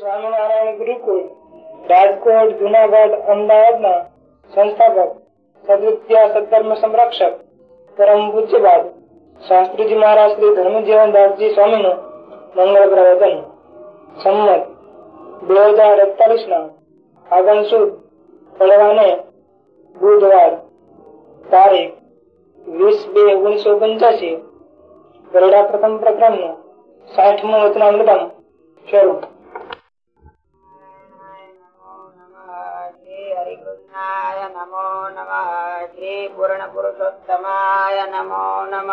સ્વામિનારાયણ ગુરુકુળ, રાજકોટ, જુનાગઢ, અમદાવાદના સંસ્થાપક, સદવિદ્યા સત્કર્મ સંરક્ષક, પરમ પૂજ્યપાદ, શાસ્ત્રીજી મહારાજ શ્રી ધર્મજીવનદાસજી સ્વામીનું મંગળ પ્રવચન સંમત, બે હજાર એકતાલીસ ના આગન સુદ પડવાને બુધવાર તારીખ વીસ બે ઓગણીસો પંચ્યાસી, ગરડા પ્રથમ પ્રકરણનું સાઠમું વચનામૃતમ શરૂ. નમઃ શ્રી પૂર્ણ પુરુષોત્તમાય નમો નમઃ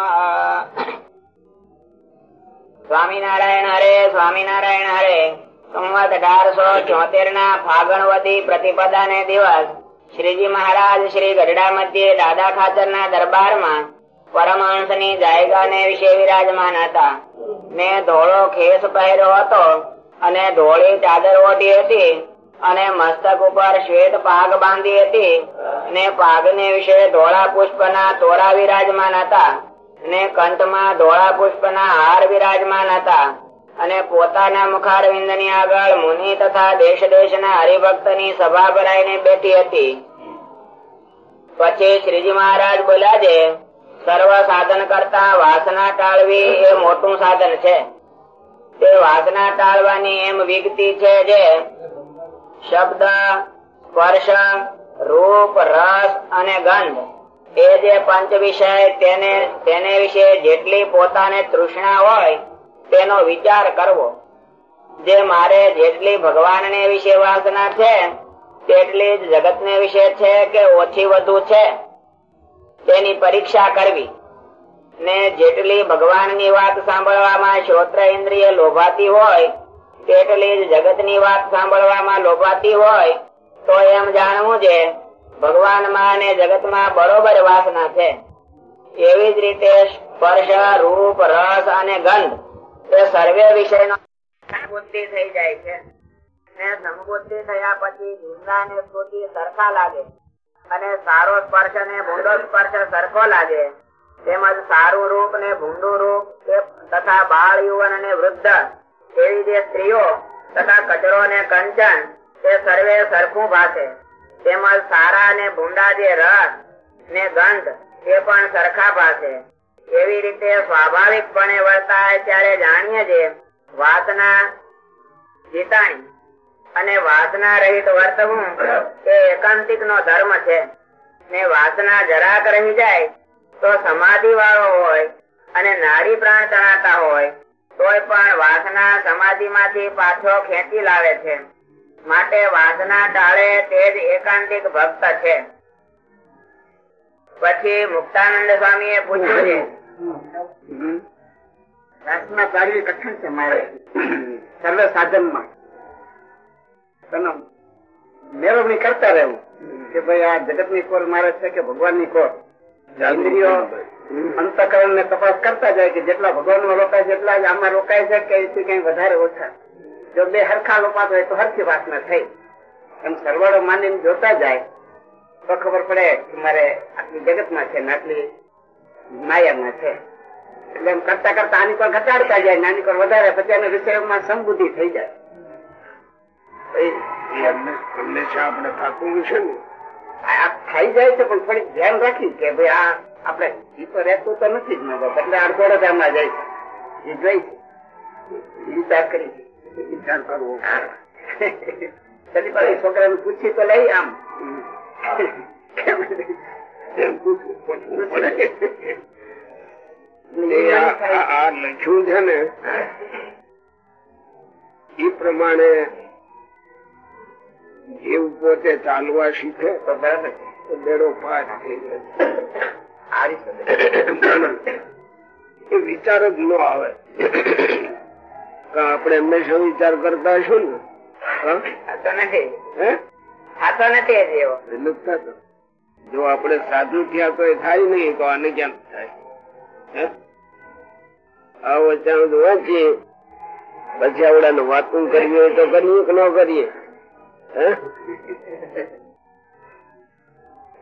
સ્વામિનારાયણ હરે સ્વામિનારાયણ હરે સંવત અઢારસો ચોતેર ના ફાગણવતી પ્રતિપદા ને દિવસ શ્રીજી મહારાજ શ્રી ગઢડા મધ્ય દાદા ખાચર ના દરબારમાં પરમહંસની જાયગા ને વિશે વિરાજમાન હતા। મેં ધોળો ખેસ પહેર્યો હતો અને ધોળી ચાદર ઓઢી હતી। અને મસ્તક ઉપર શ્વેત પાગ બાંધી હતી ને પાગ ને વિશે ધોળા પુષ્પ ના તોરા વિરાજમાન હતા ને કંઠમાં ધોળા પુષ્પ ના હાર વિરાજમાન હતા અને પોતાના મુખારવિંદની આગળ મુનિ તથા દેશ દેશ ના હરિભક્તની સભા ભરાઈને બેઠી હતી. પછી શ્રીજી મહારાજ બોલ્યા છે, સર્વ સાધન કરતા વાસના ટાળવી એ મોટું સાધન છે. તે વાસના ટાળવાની એમ વિગતી છે જે શબ્દ, સ્પર્શ, રૂપ, રસ અને ગંધ. એ જે પંચ વિષય તેને તેને વિશે જેટલી પોતાને તૃષ્ણા હોય, તેનો વિચાર કરવો. જે મારે જેટલી ભગવાન ને વિશે વાસના છે, તેટલી જ જગત ને વિશે છે કે ઓછી વધુ છે? તેની પરીક્ષા કરવી. ને જેટલી ભગવાનની વાત સાંભળવામાં શ્રોત્ર ઇન્દ્રિય લોભાતી હોય તેટલી જ જગતની વાત સાંભળવામાં લોભાતી હોય, તો એમ જાણવું છે ભગવાનમાં અને જગતમાં બરોબર વાસના છે. એવી જ રીતે સ્પર્શ, રૂપ, રસ અને ગંધ, એ સર્વે વિષયનો બુદ્ધિ થઈ જાય છે. ને સમબુદ્ધિ થયા પછી જુદા ને સ્તુતિ સરખા લાગે. અને સારો સ્પર્શ ને ભૂંડો સ્પર્શ સરખો લાગે. તેમજ સારું રૂપ ને ભૂંડું રૂપ તથા બાળ, યુવન અને વૃદ્ધ એવી જે સ્ત્રીઓ તથા કચરો ને કંચન તે સર્વે સરખું ભાષે તેમજ સારા અને ભૂંડા જે રસ ને ગંધ તે પણ સરખા ભાષે એવી રીતે સ્વાભાવિકપણે વર્તાય ત્યારે જાણીએ જે વાસના જીતાણી અને વાસના રહિત વર્તવું એ એકાંતિક નો ધર્મ છે. ને વાસના જરાક રહી જાય તો સમાધિ વાળો હોય અને નારી પ્રાણ તણાતા હોય તોય પણ વાસના સમાધિ માંથી પાછો ખેંચી લાવે છે. માટે વાસના ટાળે તે જ એકાંતિક ભક્ત છે. પછી મુક્તાનંદ સ્વામી એ પૂછ્યું છે. કઠિન છે મારે. સર્વ સાધનમાં મેળવણી કરતા રહેવું. કે ભાઈ આ જગતની કોર મારે છે કે ભગવાનની કોર? ઇન્દ્રિયો અંતકરણ ને તપાસ કરતા જાય કે જેટલા ભગવાનમાં રોકાય છે જ આમાં રોકાય છે કે એથી કઈ વધારે ઓછા. જો બે હરખા લોપાત હોય તો હરખી વાસના થઈ. એમ સરવાળો માની જોતા જાય, તો ખબર પડે કે મારે આટલી જગતમાં છે આટલી માયા છે. એટલે એમ કરતા કરતા આની પર ઘટાડતા જાય નાની પર વધારે, પછી એના વિષયોમાં સમબુદ્ધિ થઈ જાય. હંમેશા આપણે થતું છે ને થઈ જાય છે પણ થોડીક ધ્યાન રાખી કે ભાઈ આ આપણે ઈ તો રહેતું તો નથી જ નગર એટલે અડધોડ જ આમાં જાય છે. એ જોઈ વિચાર કરી. વિચાર કરવો. પૂછી તો લઈ આમ. એ આ- લખ્યું છે ને એ પ્રમાણે જીવ પોતે ચાલવા શીખે. તો બરાબર બેડો પાર એ વિચાર જ ન આવે. કે આપણે હંમેશા વિચાર કરતા હશું ને? જો આપણે સાધુ થયા તો એ થાય નહીં તો આને ક્યાં થાય? હે? આવો ત્યાં વાંચીએ પછી આવડાને વાતું કરવી હોય તો કરીએ કે ન કરીએ? હે?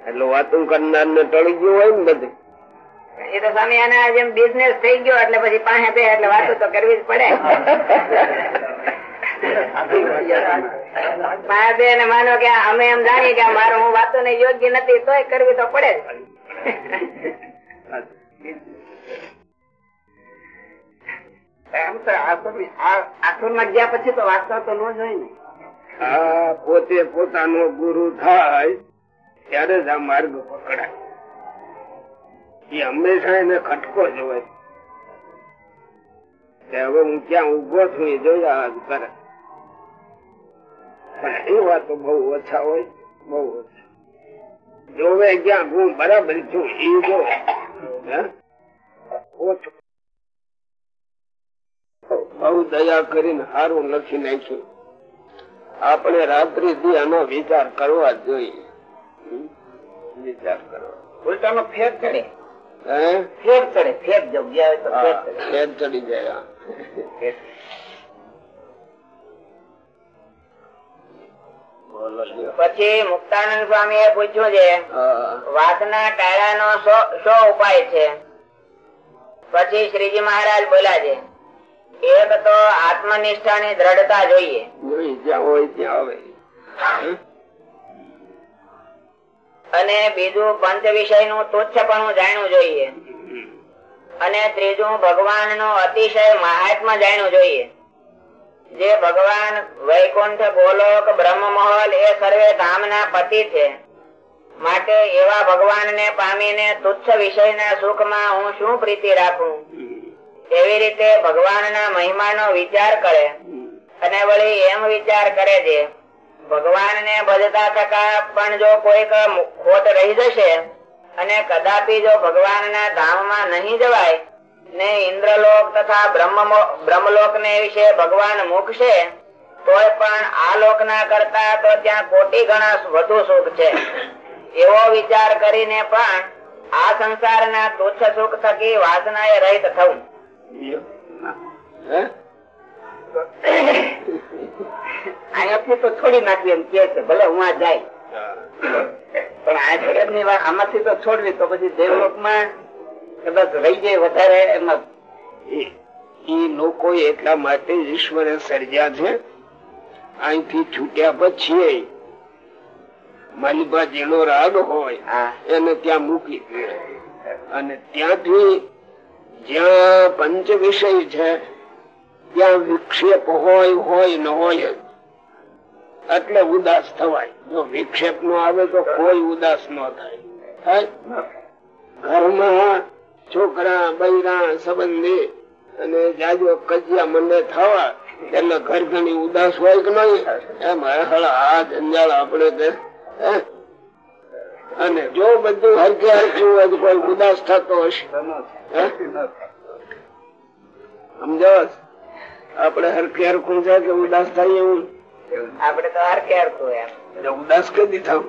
એટલે વાતું કરનાર ને ટળી ગયું હોય ને બધું. એ તો સ્વામી આના જેમ બિઝનેસ થઈ ગયો એટલે પછી પાસે બે એટલે વાતો તો કરવી જ પડે. માયાબેન માનો કે અમે એમ જાણીએ કે મારો હું વાતો ને યોગ્ય નથી તોય કરવી તો પડે જ. એમ તો આસુરમાં ગયા પછી તો વાંચતા તો ન જ હોય ને આ પોતે પોતાનો ગુરુ થાય ત્યારે જ આ માર્ગ પકડાય. એ હંમેશા એને ખટકો જોવાય હવે હું ક્યાં ઊભો છું એ જોયા કરે. પણ એ વાતો બહુ ઓછા હોય, બહુ ઓછા. જોવે ક્યાં હું બરાબર છું, એ જો. બહુ દયા કરીને સારું લખી નાખ્યું. આપણે રાત્રિ થી આનો વિચાર કરવા જોઈએ. હમ? વિચાર ઉલટાનો ફેર ચડે ફેર ચડે ફેર જગ્યા હોય તો ફેર હા, ચડે ફેર ચડી જાય હા. બોલો લ્યો. પછી મુક્તાનંદ સ્વામી એ પૂછ્યું છે. વાતના ટાળા નો શો ઉપાય છે પછી શ્રીજી મહારાજ બોલા છે એક તો આત્મનિષ્ઠા ની દ્રઢતા જોઈએ જ્યાં હોય ત્યાં આવે? અને બીજું પંચ વિષયનું તુચ્છપણું જાણવું જોઈએ. અને ત્રીજું ભગવાનનું અતિશય મહાત્મ જાણવું જોઈએ. જે ભગવાન વૈકુંઠ, ગોલોક, બ્રહ્મમહોલ એ સર્વે ધામના પતિ છે. માટે એવા ભગવાન ને પામીને તુચ્છ વિષયના સુખમાં હું શું પ્રીતિ રાખું? એવી રીતે ભગવાનના મહિમાનો વિચાર કરે. અને વળી એમ વિચાર કરે છે ભગવાન ને ભજતા થકા પણ જો કોઈક ખોટ રહી જશે અને કદાપી જો ભગવાનના ધામમાં નહીં જવાય, ને ઇન્દ્રલોક તથા બ્રહ્મ- બ્રહ્મલોક ને વિશે ભગવાન મૂકશે, તોય પણ આ લોકના કરતા તો ત્યાં કોટી ગણા વધુ સુખ છે એવો વિચાર કરીને પણ આ સંસાર ના તુચ્છ સુખ થકી વાસના એ રહિત થવું? અહીંયાથી તો છોડી નાખવી એમ કે છે ભલે હું આ જાય. પણ આ જગતની વાત આમાંથી તો છોડવી તો પછી દેવલોકમાં કદાચ રહી જાય વધારે એમાં એ- લોકો એટલા માટે ઈશ્વરે સર્જ્યા છે અહીંથી છૂટ્યા પછી માલિબા જેનો રાગ હોય એને ત્યાં મૂકી દે. અને ત્યાંથી જ્યાં પંચ વિષય છે ત્યાં વિક્ષેપ હોય હોય ન હોય, એટલે ઉદાસ થવાય. જો વિક્ષેપ નો આવે તો કોઈ ઉદાસ ન થાય. ઘરમાં છોકરા, બૈરા, સંબંધી અને જાજો કજિયા મને થવા, એટલે ઘર ઘણી ઉદાસ હોય કે નહીં? એમ હળ આ જંજાળ આપણે? અને જો બધું હરકે હરખ્યું હોય તો કોઈ ઉદાસ થતો હશે. હે? આપડે હરખે હરખું છે કે ઉદાસ થાય એવું? આપડે તો હરખે હરખું એમ. ઉદાસ કદી થવું?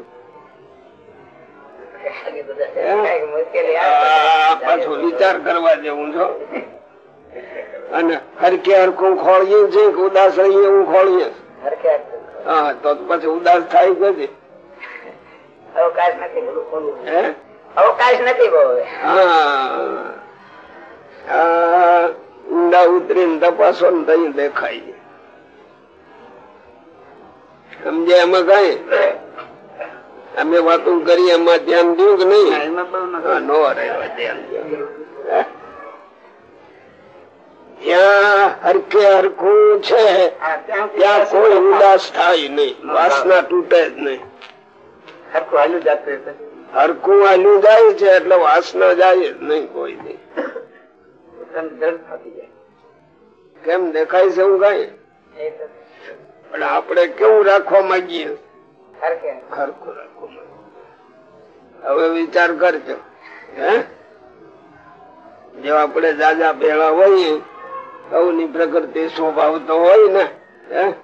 પાછો વિચાર કરવા જેવું છો? અને હરકે હરખું ખોળીએ છે કે ઉદાસ રહીએ એવું ખોળીએ? હરખે હરખું. હા તો પછી ઉદાસ થાય કદી અવકાશ નથી. હે? અવકાશ નથી બહુ હા. ઊંડા ઉતરીને તપાસો ને તઈ દેખાય. સમજે એમાં કઈ? અમે વાતો કરી એમાં ધ્યાન દઉં કે નહીં? નો રહેવા ધ્યાન ત્યાં હરકે હરખું છે. ત્યાં કોઈ ઉદાસ થાય નહીં. વાસના તૂટે જ નહીં. હરખું હાલ્યું જાય છે એટલે વાસના જાય જ નહીં કોઈ નહીં પોતાને જડ થતી જાય. કેમ દેખાય છે એવું કઈ? પણ આપણે કેવું રાખવા માંગીએ? હરખું. રાખવા હવે વિચાર કરજો. હે? જો આપણે જાજા ભેળા હોઈએ સૌની પ્રકૃતિ સ્વભાવ તો હોય ને હે?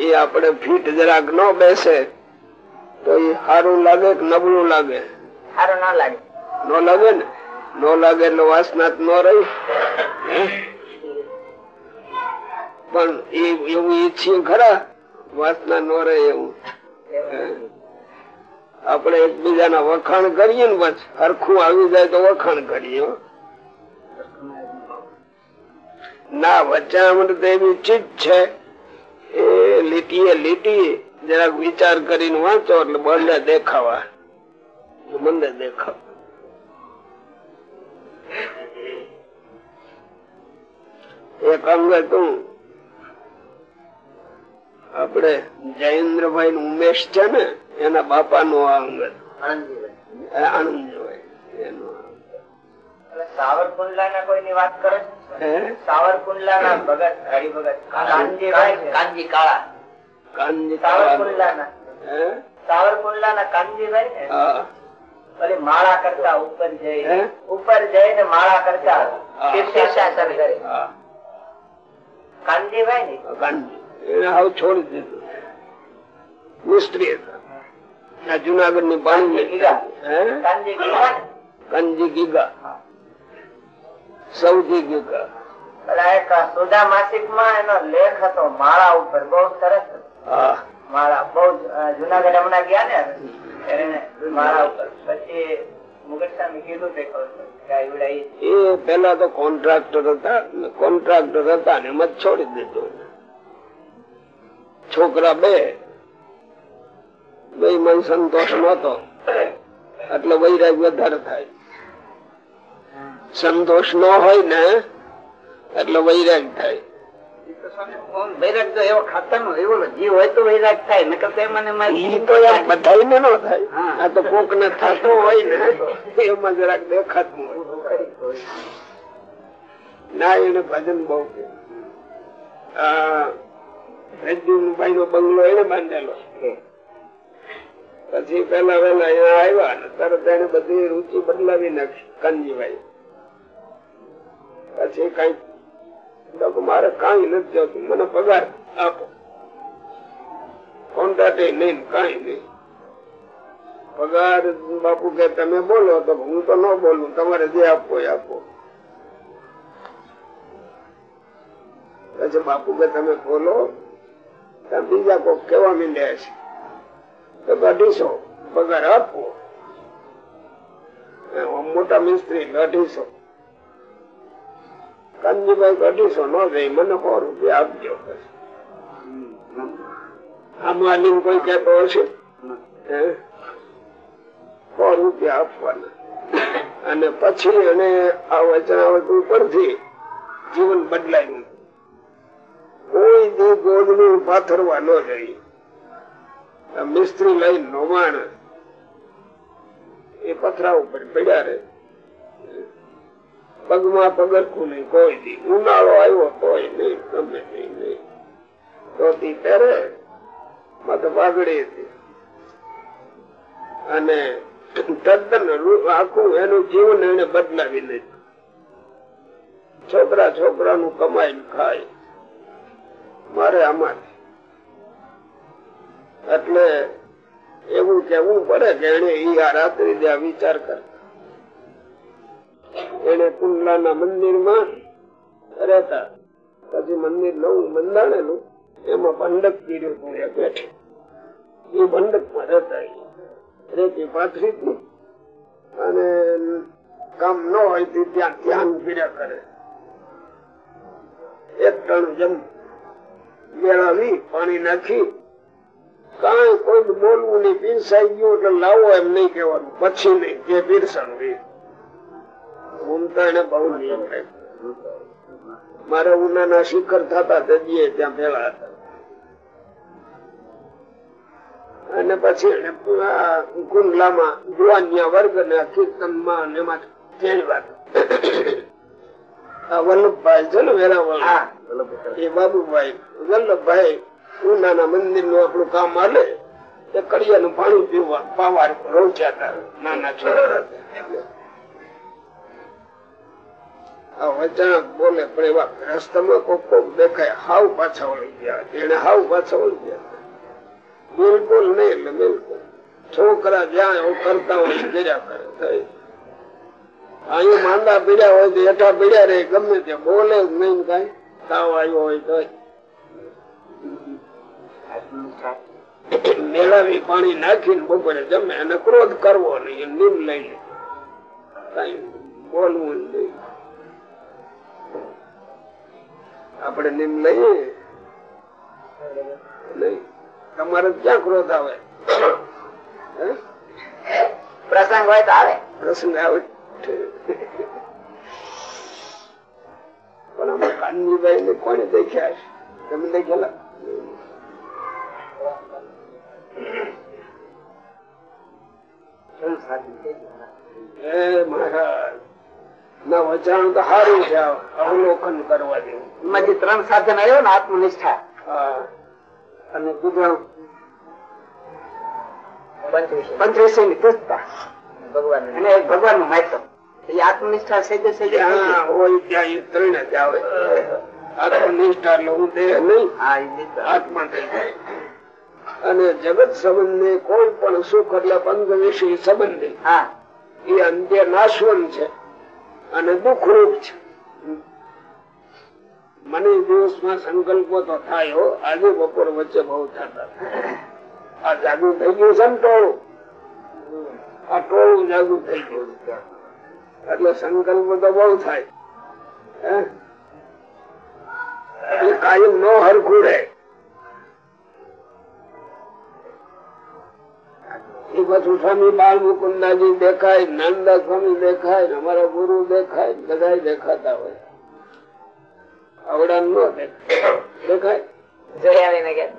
એ આપણે ફીટ જરાક ન બેસે તો એ સારું લાગે કે નબળું લાગે? સારું ના લાગે. ન લાગે ને? ન લાગે એટલે વાસના ન રહી. પણ એ એવું ઈચ્છીએ ખરા, વાસના ન રહે એવું? આપણે એકબીજાના વખાણ કરીએ ને બસ, હરખું આવી જાય તો વખાણ કરીએ. ના વચ્ચે અમૃત એવી ચીજ છે. લીટીએ લીટી, જરાક વિચાર કરીને વાંચો એટલે બંને દેખાવા. મને દેખાવ. એક અંગ હતું આપડે જયેન્દ્રભાઈ નું ઉમેશ છે ને એના બાપા નું આ અંગ. સાવરકુંડલા ના કોઈ ની વાત કરે સાવરકુંડલા ના ભગત હરિભગત. કાનજીભાઈ માળા કરતા ઉપર જઈ ઉપર જઈ ને માળા કરતા. શીર્ષાસન કરે. કાનજીભાઈ ને? કાનજી છોડી દીધું. મિસ્ત્રી હતા જુનાગઢની પાણી. કાનજી ગીગા. સૌથી ગીગા. સુધા માસિકમાં એનો લેખ હતો માળા ઉપર. બહુ સરસ હા. માળા બહુ જુનાગઢ હમણાં ગયા ને એને માળા ઉપર પછી મુગટ સામે કીધું તે કહું છું કે આ ઈવડા ઈ એ પેલા તો કોન્ટ્રાક્ટર હતા કોન્ટ્રાક્ટર હતા ને એમ છોડી દીધું. છોકરા બે બે મન સંતોષ નતો એટલે વૈરાગ વધારે થાય. સંતોષ ન હોય ને એટલે વૈરાગ થાય. વૈરાગ તો એવો ભાઈ નો બંગલો એને બાંધેલો પછી પેલા વેલા અહીંયા આવ્યા ને તરત એને બધી રુચિ બદલાવી નાખી કાનજીભાઈ પછી કઈ મારે કઈ નથી જોતું મને પગાર આપો. કોન્ટ્રાક્ટ નહીં કઈ નહીં. પગાર બાપુ કે તમે બોલો તો હું તો ન બોલું. તમારે જે આપવો આપો. પછી બાપુ કે તમે બોલો બીજા કોક કેવા મીંડ્યા છે. તો અઢીસો પગાર આપવો મોટા મિસ્ત્રી અઢીસો કાનજીભાઈ અઢીસો નો દે મને સો રૂપિયા આપજો. આમાં કોઈ કહેતો હશે? સો રૂપિયા આપવાના. અને પછી એને આ વચનાવટ પરથી જીવન બદલાયું. કોઈ દી ગોદનું પાથરવા ન જોઈએ મિસ્ત્રી લઈ નોમાણ એ પથરા ઉપર પડ્યા રહે. પગમાં પગરખું નહીં, કોઈ દી. ઉનાળો આવ્યો કોઈ નહીં, ગમે નહીં નહીં. ધોતી માથે પાઘડી અને તદ્દન આખું એનું જીવન એને બદલાવી લીધું. છોકરા છોકરાનું કમાઈ ખાય. મારે આમાં એટલે એવું કેવું પડે કે એને ઈ આ રાત્રિ વિચાર કર એને કુંડલાના મંદિરમાં રહેતા. પછી મંદિર નવું બંધાણેલું એમાં ભંડક પીડ્યું બેઠે. એ ભંડકમાં રહેતા રેતી પાથરી અને કામ ન હોય તો ત્યાં ધ્યાન પીડ્યા કરે. એક ટણ જમ મેળવી પાણી નાખી. કઈ કોઈ બોલવું નહીં, પીરસાઈ ગયું એટલે લાવો એમ નહીં કેવાનું પછી નહીં, જે પીરસાણું એ ઘૂમતા એને બહુ નિયમ રાખ્યો ઉનાના શિખર થતા તે દીએ ત્યાં પેલા હતા. અને પછી એને કુંડલામાં જુવાનિયા વર્ગ ને કીર્તનમાં ને એમાં તેડવા આ વલ્લભભાઈ છે ને વેરાવળ. એ બાબુભાઈ. વલ્લભભાઈ ઉનાના મંદિરનું આપણું કામ હાલે. એ કડિયા નું પાણી પીવા પાવા રોચ્યા હતા નાના છોકરા. આ વચાણક બોલે, પણ એવા રસ્તામાં કોક દેખાય, હાવ પાછા વળી ગયા. એને હાવ પાછા વળી ગયા. બિલકુલ નહીં, એટલે બિલકુલ. છોકરા જ્યાં કરતા હોય કર્યા કરે. થાય માંદા પીડ્યા હોય, તો હેઠા પીડ્યા રે ગમે તે બોલે જ નહીં કઈ. તાવ આવ્યો હોય તો મેળાવી પાણી નાખીને બપોરે જમે અને ક્રોધ કરવો નહીં નીમ લઈને કઈ બોલવું નહીં. આપણે નીમ લઈએ. તમારે ક્યાં ક્રોધ આવે? પ્રસંગ હોય તો આવે. પ્રસંગ આવે પણ અમે કાનજીભાઈ ને કોને દેખ્યા છે? તમે દેખેલા? મહારાજ. ના વચાણ તો સારું છે અવલોકન કરવા જેવું. એમાંથી ત્રણ સાધન આવ્યો ને આત્મનિષ્ઠા. અને બીજો? પંચવિષય. પંચવિષયની પુસ્તક. ભગવાન અને ભગવાનનું માહિતો એ આત્મનિષ્ઠા સેજે સેજે થઈ જ્યાં ગઈ. હોય ત્યાં એ ત્રણે જ આવે. આત્મનિષ્ઠા એટલે હું દેહ નહીં. આત્મા થઈ જાય. અને જગત સંબંધે કોઈ પણ સુખ એટલે પંચ વિષય સંબંધ. હા. એ અંત્ય નાશવન છે. અને દુઃખરૂપ છે. મને દિવસમાં સંકલ્પો તો થાય, આજે બપોર વચ્ચે બહુ થતા. આ જાગુ થઈ ગયું છે ટોળું? આ ટોળું જાગુ થઈ ગયું એટલે સંકલ્પ તો બહુ થાય? કાયમ નો હરખું રહે. એ પાછું સ્વામી બાળ મુકુંદાજી દેખાય નાનદાસ સ્વામી દેખાય અમારા ગુરુ દેખાય બધા દેખાતા હોય. આવડા નો દેખાય. દેખાય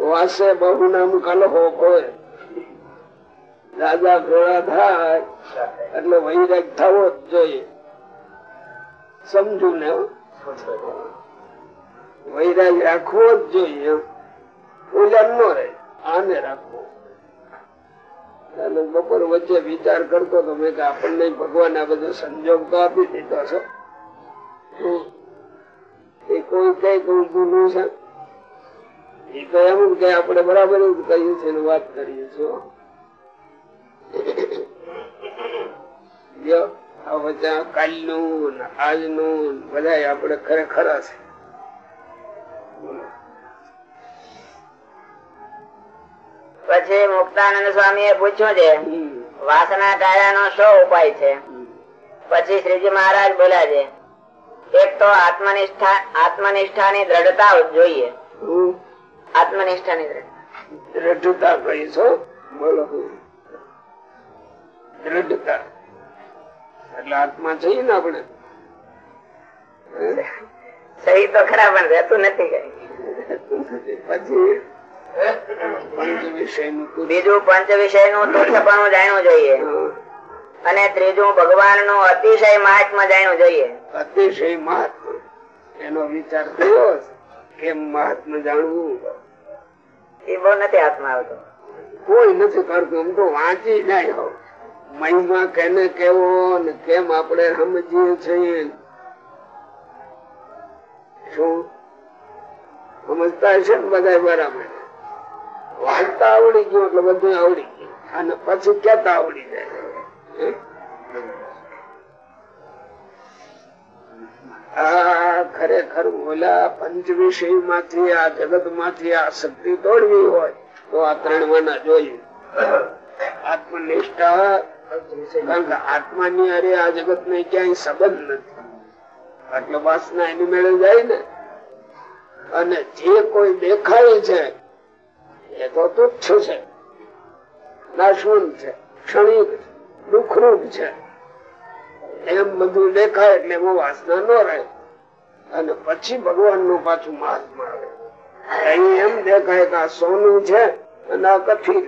વાસે બહુ નામ કલહો કોઈ રાજા ભેળા થાય એટલે વૈરાગ થવો જ જોઈએ. સમજુ ને. વૈરાગ રાખવો જ જોઈએ. પૂજન નો રહે, આને રાખવો. બપોર વચ્ચે વિચાર કરતો તો મેં કે આપણને ભગવાન આ બધો સંજોગ તો આપી દીધો છે. એ કોઈ કઈ કઉ ગુનું છે. એ તો એમ કે આપણે બરાબર એવું કહ્યું છે વાત કરીએ છીએ કાલનું આજનું બધા આપણે ખરેખર છે. પછી મુક્તાનંદ સ્વામી એ પૂછ્યું છે વાસના વાસના ટાળાનો શું ઉપાય છે? પછી શ્રીજી મહારાજ બોલ્યા છે એક તો આત્મનિષ્ઠા આત્મનિષ્ઠાની દ્રઢતા જોઈએ. આત્મનિષ્ઠાની દ્રઢતા. દ્રઢતા બોલો. દ્રઢતા. એટલે આત્મા છીએ ને આપણે? સહી તો ખરા પણ રહેતું નથી કઈ. પછી? નું બીજું પંચ વિષયનું તુચ્છપણું જાણવું જોઈએ. અને ત્રીજું ભગવાનનું અતિશય મહાત્મા જાણવું જોઈએ. અતિશય મહાત્મા. એનો વિચાર થયો કે મહાત્મા જાણવું. એ બહુ નથી હાથમાં આવતો. કોઈ નથી કરતું આમ તો વાંચી જાય હો. મહિમા કેને કેવો ને કેમ આપણે સમજીએ છીએ. શું? સમજતા હશે ને બધા બરાબર? વાંચતા આવડી ગયું એટલે બધું આવડી ગયું. અને પછી કેતા આવડી જાય. આ ખરેખર ઓલા પંચ વિષયમાંથી આ જગતમાંથી આ શક્તિ તોડવી હોય તો આ ત્રણ માના જોઈએ. આત્મનિષ્ઠા, કારણ કે આત્માની અરે આ જગત ને ક્યાંય સંબંધ નથી. એટલે વાસના એની મેળે જાય ને. અને જે કોઈ દેખાય છે એ તો તુચ્છ છે. નાશવંત છે, ક્ષણિક દુઃખરૂપ છે. એમ બધું દેખાય એટલે એમાં વાસના ન રહે. અને પછી ભગવાનનું પાછું મહાત્મા આવે. એમ દેખાય કે આ સોનું છે અને આ કથિર.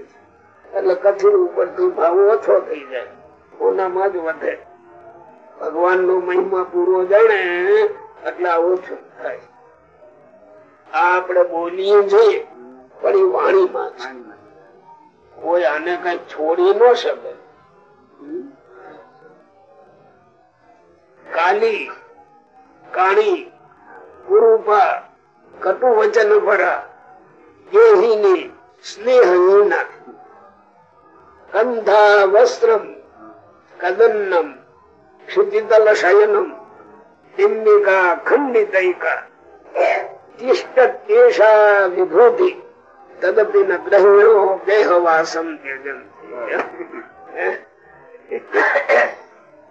એટલે કથિર ઉપર ભાવ ઓછો થઈ જાય. ઓનામાં જ વધે. ભગવાન નો મહિમા પૂરો જાણે એટલે ઓછું થાય. આ આપણે બોલીએ છીએ પણ એ વાણીમાં છે. કોઈ આને કઈ છોડી ન શકે. કાલી, કાણી ગુરુપા કટુ વચન ભરા દેહીની સ્નેહહીના કંધા વસ્ત્રમ કદન્નમ ક્ષિતિતલ શયનમ તિમ્મિકા ખંડિતૈકા. તિષ્ઠા વિભૂતિ. તદપી ન ગ્રહણો દેહવાસમ ત્યજંતિ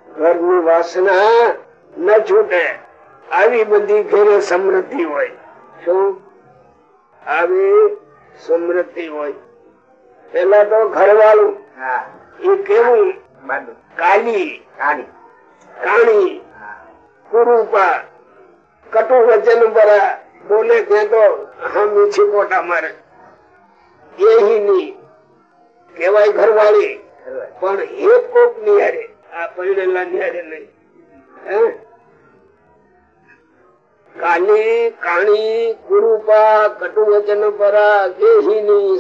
ઘરની વાસના ન છૂટે આવી બધી ઘેરે સમૃદ્ધિ હોય. શું? આવી સમૃદ્ધિ હોય. પેલા તો ઘરવાળું. એ કેવું? કાલી. કાણી. કુરૂપા. કટુ વચન બરા બોલે ત્યાં તો હા મીછી મોટા મારે. એ ની કેવાય ઘરવાળી. પણ એક કોક નિહારે આ પરિણેલા નિહારે નહીં. દેહીની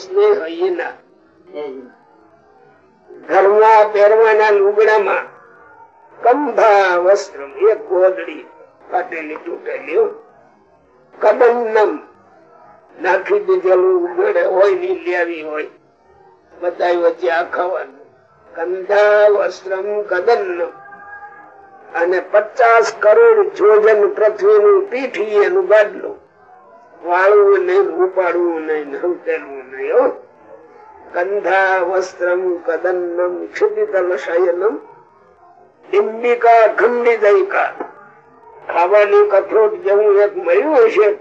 કંભા વસ્ત્ર એક. નાખી દીધેલું હોયની લેવી હોય. બધા વચ્ચે આ ખાવાનું. કંધા અને પચાસ કરોડ જોજન પૃથ્વીનું પીઠી એનું ગાડલું વાળવું નહીં ઉપાડવું નહીં હંકેલવું નહીં, હો. કંધા વસ્ત્રમ કદન્નમ ક્ષિતિતલ શયનમ ડિંબિકા દયકા ખાવાની કથરોટ જેવું એક મળ્યું હશે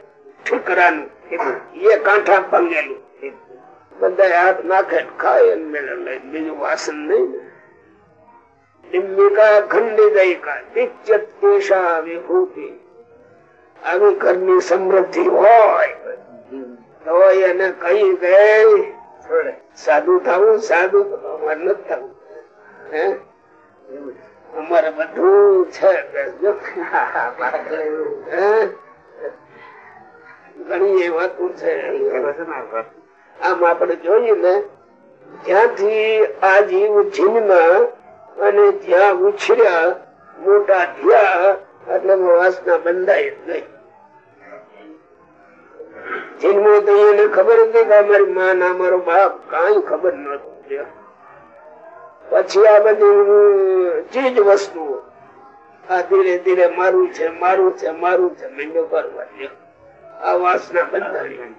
ઠીકરાનું. એ કાંઠા ભંગેલું બધા હાથ નાખે ખાય બીજું વાસન નહીં. ને ડિંબિકા ખંડિતૈકા પિચ્ચત કેશા વિભૂતિ. આવી ઘરની સમૃદ્ધિ હોય. તો એને કઈ ગઈ સાદું થવું સાદું અમારે નથી થવું હે? અમારે બધું છે? ઘણી એ વાતો છે. આમ આપણે જોઈએ ને જ્યાંથી આ જીવ જન્મ અને જ્યાં ઉછર્યા મોટા થયા એટલે વાસના બંધાય જ ગઈ જન્મો તો એને ખબર હતી કે અમારી માં ના અમારો બાપ કઈ ખબર નતું પછી આ બધી ચીજ વસ્તુઓ આ ધીરે ધીરે મારું છે મારું છે મારું છે મીંડો કરવા. વાસના બંધાણી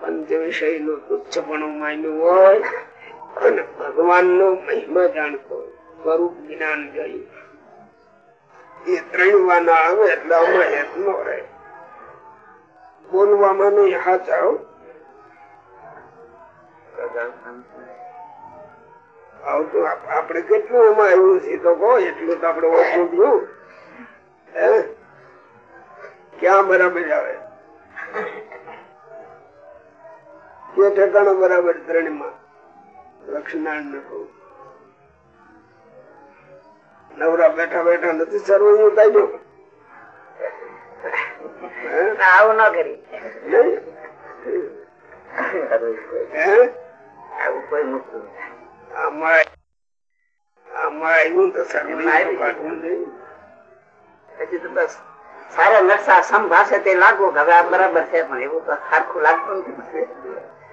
પંચનું તુચ્છપણું માન્યું હોય મહિમા જાણતો સ્વરૂપ જ્ઞાન જોયું એ ત્રણ આવે એટલે આમાં નો રહે. બોલવામાં નહીં હાચા હો. આવતું આપણે કેટલું એમાં આવ્યું છે તો કહો એટલું તો આપણે ઓછું થયું? ક્યાં બરાબર આવે? કે ઠેકાણો બરાબર ત્રણમાં લક્ષ્મીનારાયણ ને કહું. નવરા બેઠા બેઠા નથી સર્વ કાઢ્યો આવું ના કરી. આવું કોઈ આમાં સારા નકશા સંભાષે તે લાગુ હવે આ બરાબર છે પણ એવું તો સારખું લાગતું નથી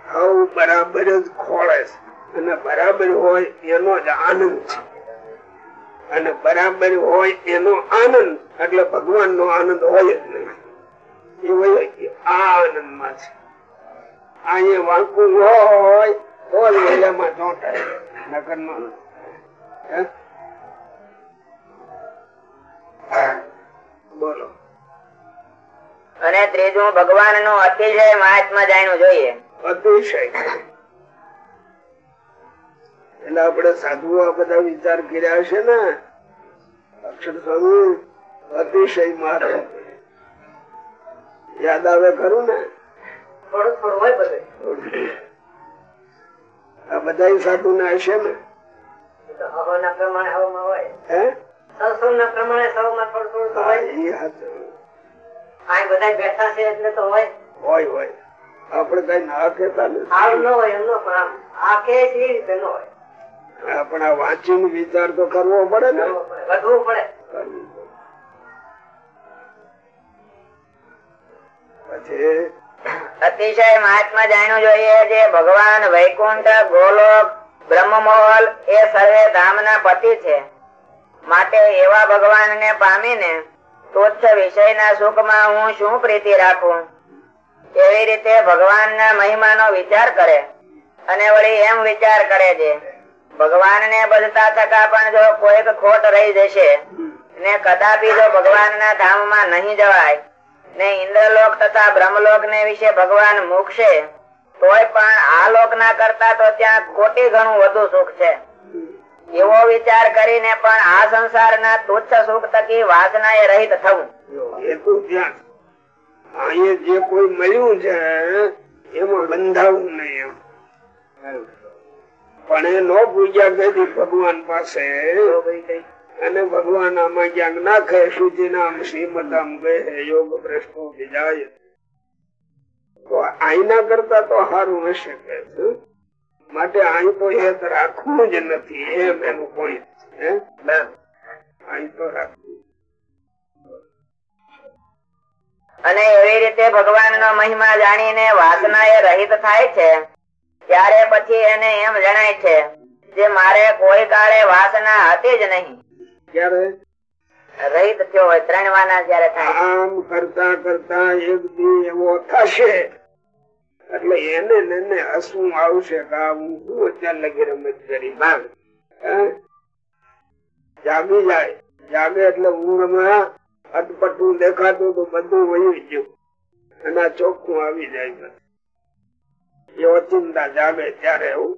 હવ બરાબર જ ખોળે છે. અને બરાબર હોય એનો જ આનંદ છે. અને બરાબર હોય એનો આનંદ એટલે ભગવાન નો આનંદ હોય જ નહીં. આ આનંદમાં છે અહીંયા વાંકું હોય તો વેલામાં ચોંટાય. નગર નો. બોલો. અને ત્રીજું ભગવાનનું અતિશય મહાત્મા જાણવું જોઈએ. અતિશય. એટલે આપણે સાધુઓ આ બધા વિચાર કર્યા હશે ને? અક્ષર સ્વામી અતિશય મારે યાદ આવે ખરું ને? થોડું થોડું હોય બધું. બધા સાધુ ને હશે ને? હવાના પ્રમાણે હવામાં હોય. હે? સત્સંગ ના પ્રમાણે સૌમાં થોડું થોડું તો હા, હોય ઈ હાચું. આ બધા બેઠા છે એટલે તો હોય. હોય હોય. આપણે કઈ ના વિચાર તો કરવો પડે ને? વધવું કરવું પડે. પછી અતિશય મહાત્મા જાણવું જોઈએ જે ભગવાન વૈકુંઠ, ગોલોક, બ્રહ્મમોહલ એ સર્વે ધામના પતિ છે. માટે એવા ભગવાનને પામીને તુચ્છ વિષયના સુખમાં હું શું પ્રીતિ રાખું? એવી રીતે ભગવાનના મહિમાનો વિચાર કરે? અને વળી એમ વિચાર કરે છે, ભગવાનને બધતા થતા પણ જો કોઈક ખોટ રહી જશે, ને કદાપી જો ભગવાનના ધામમાં નહીં જવાય ને ઇન્દ્રલોક તથા બ્રહ્મલોક ને વિશે ભગવાન મૂકશે તોય પણ આ લોક ના કરતા તો ત્યાં કોટી ગણું વધુ સુખ છે. એવો વિચાર કરીને પણ આ સંસારના તુચ્છ સુખ તકી વાસના એ રહિત થવું અહીંયા જે કોઈ મળ્યું છે એમાં બંધાવું નહીં એમ. પણ એ નો પૂજા કરી ભગવાન પાસે અને ભગવાન આમાં ક્યાંક નાખે શુચિનામ શ્રીમતામ કહે યોગ પ્રશ્નો બીજાય તો આઈના કરતા તો સારું હશે કે માટે અહીં તો હેત રાખવું જ નથી એમ એનું પોઈન્ટ છે અહીં તો રાખવું. અને એવી રીતે ભગવાનનો મહિમા જાણીને વાસના એ રહિત થાય છે ત્યારે પછી એને એમ જણાય છે જે મારે કોઈ કાળે વાસના હતી જ નહીં. ક્યારે? રહિત થયો હોય ત્રણ વાના જયારે થાય. આમ કરતા કરતા એક દી એવો થશે. એટલે એને એને હસવું આવશે કે હું શું અત્યાર લગી રમત કરી? ભાગ જાગી જાય. જાગે એટલે ઊંઘમાં અટપટું દેખાતું તો બધું વહી ગયું. અને ચોખ્ખું આવી જાય એવો ચિંતા જાગે ત્યારે એવું.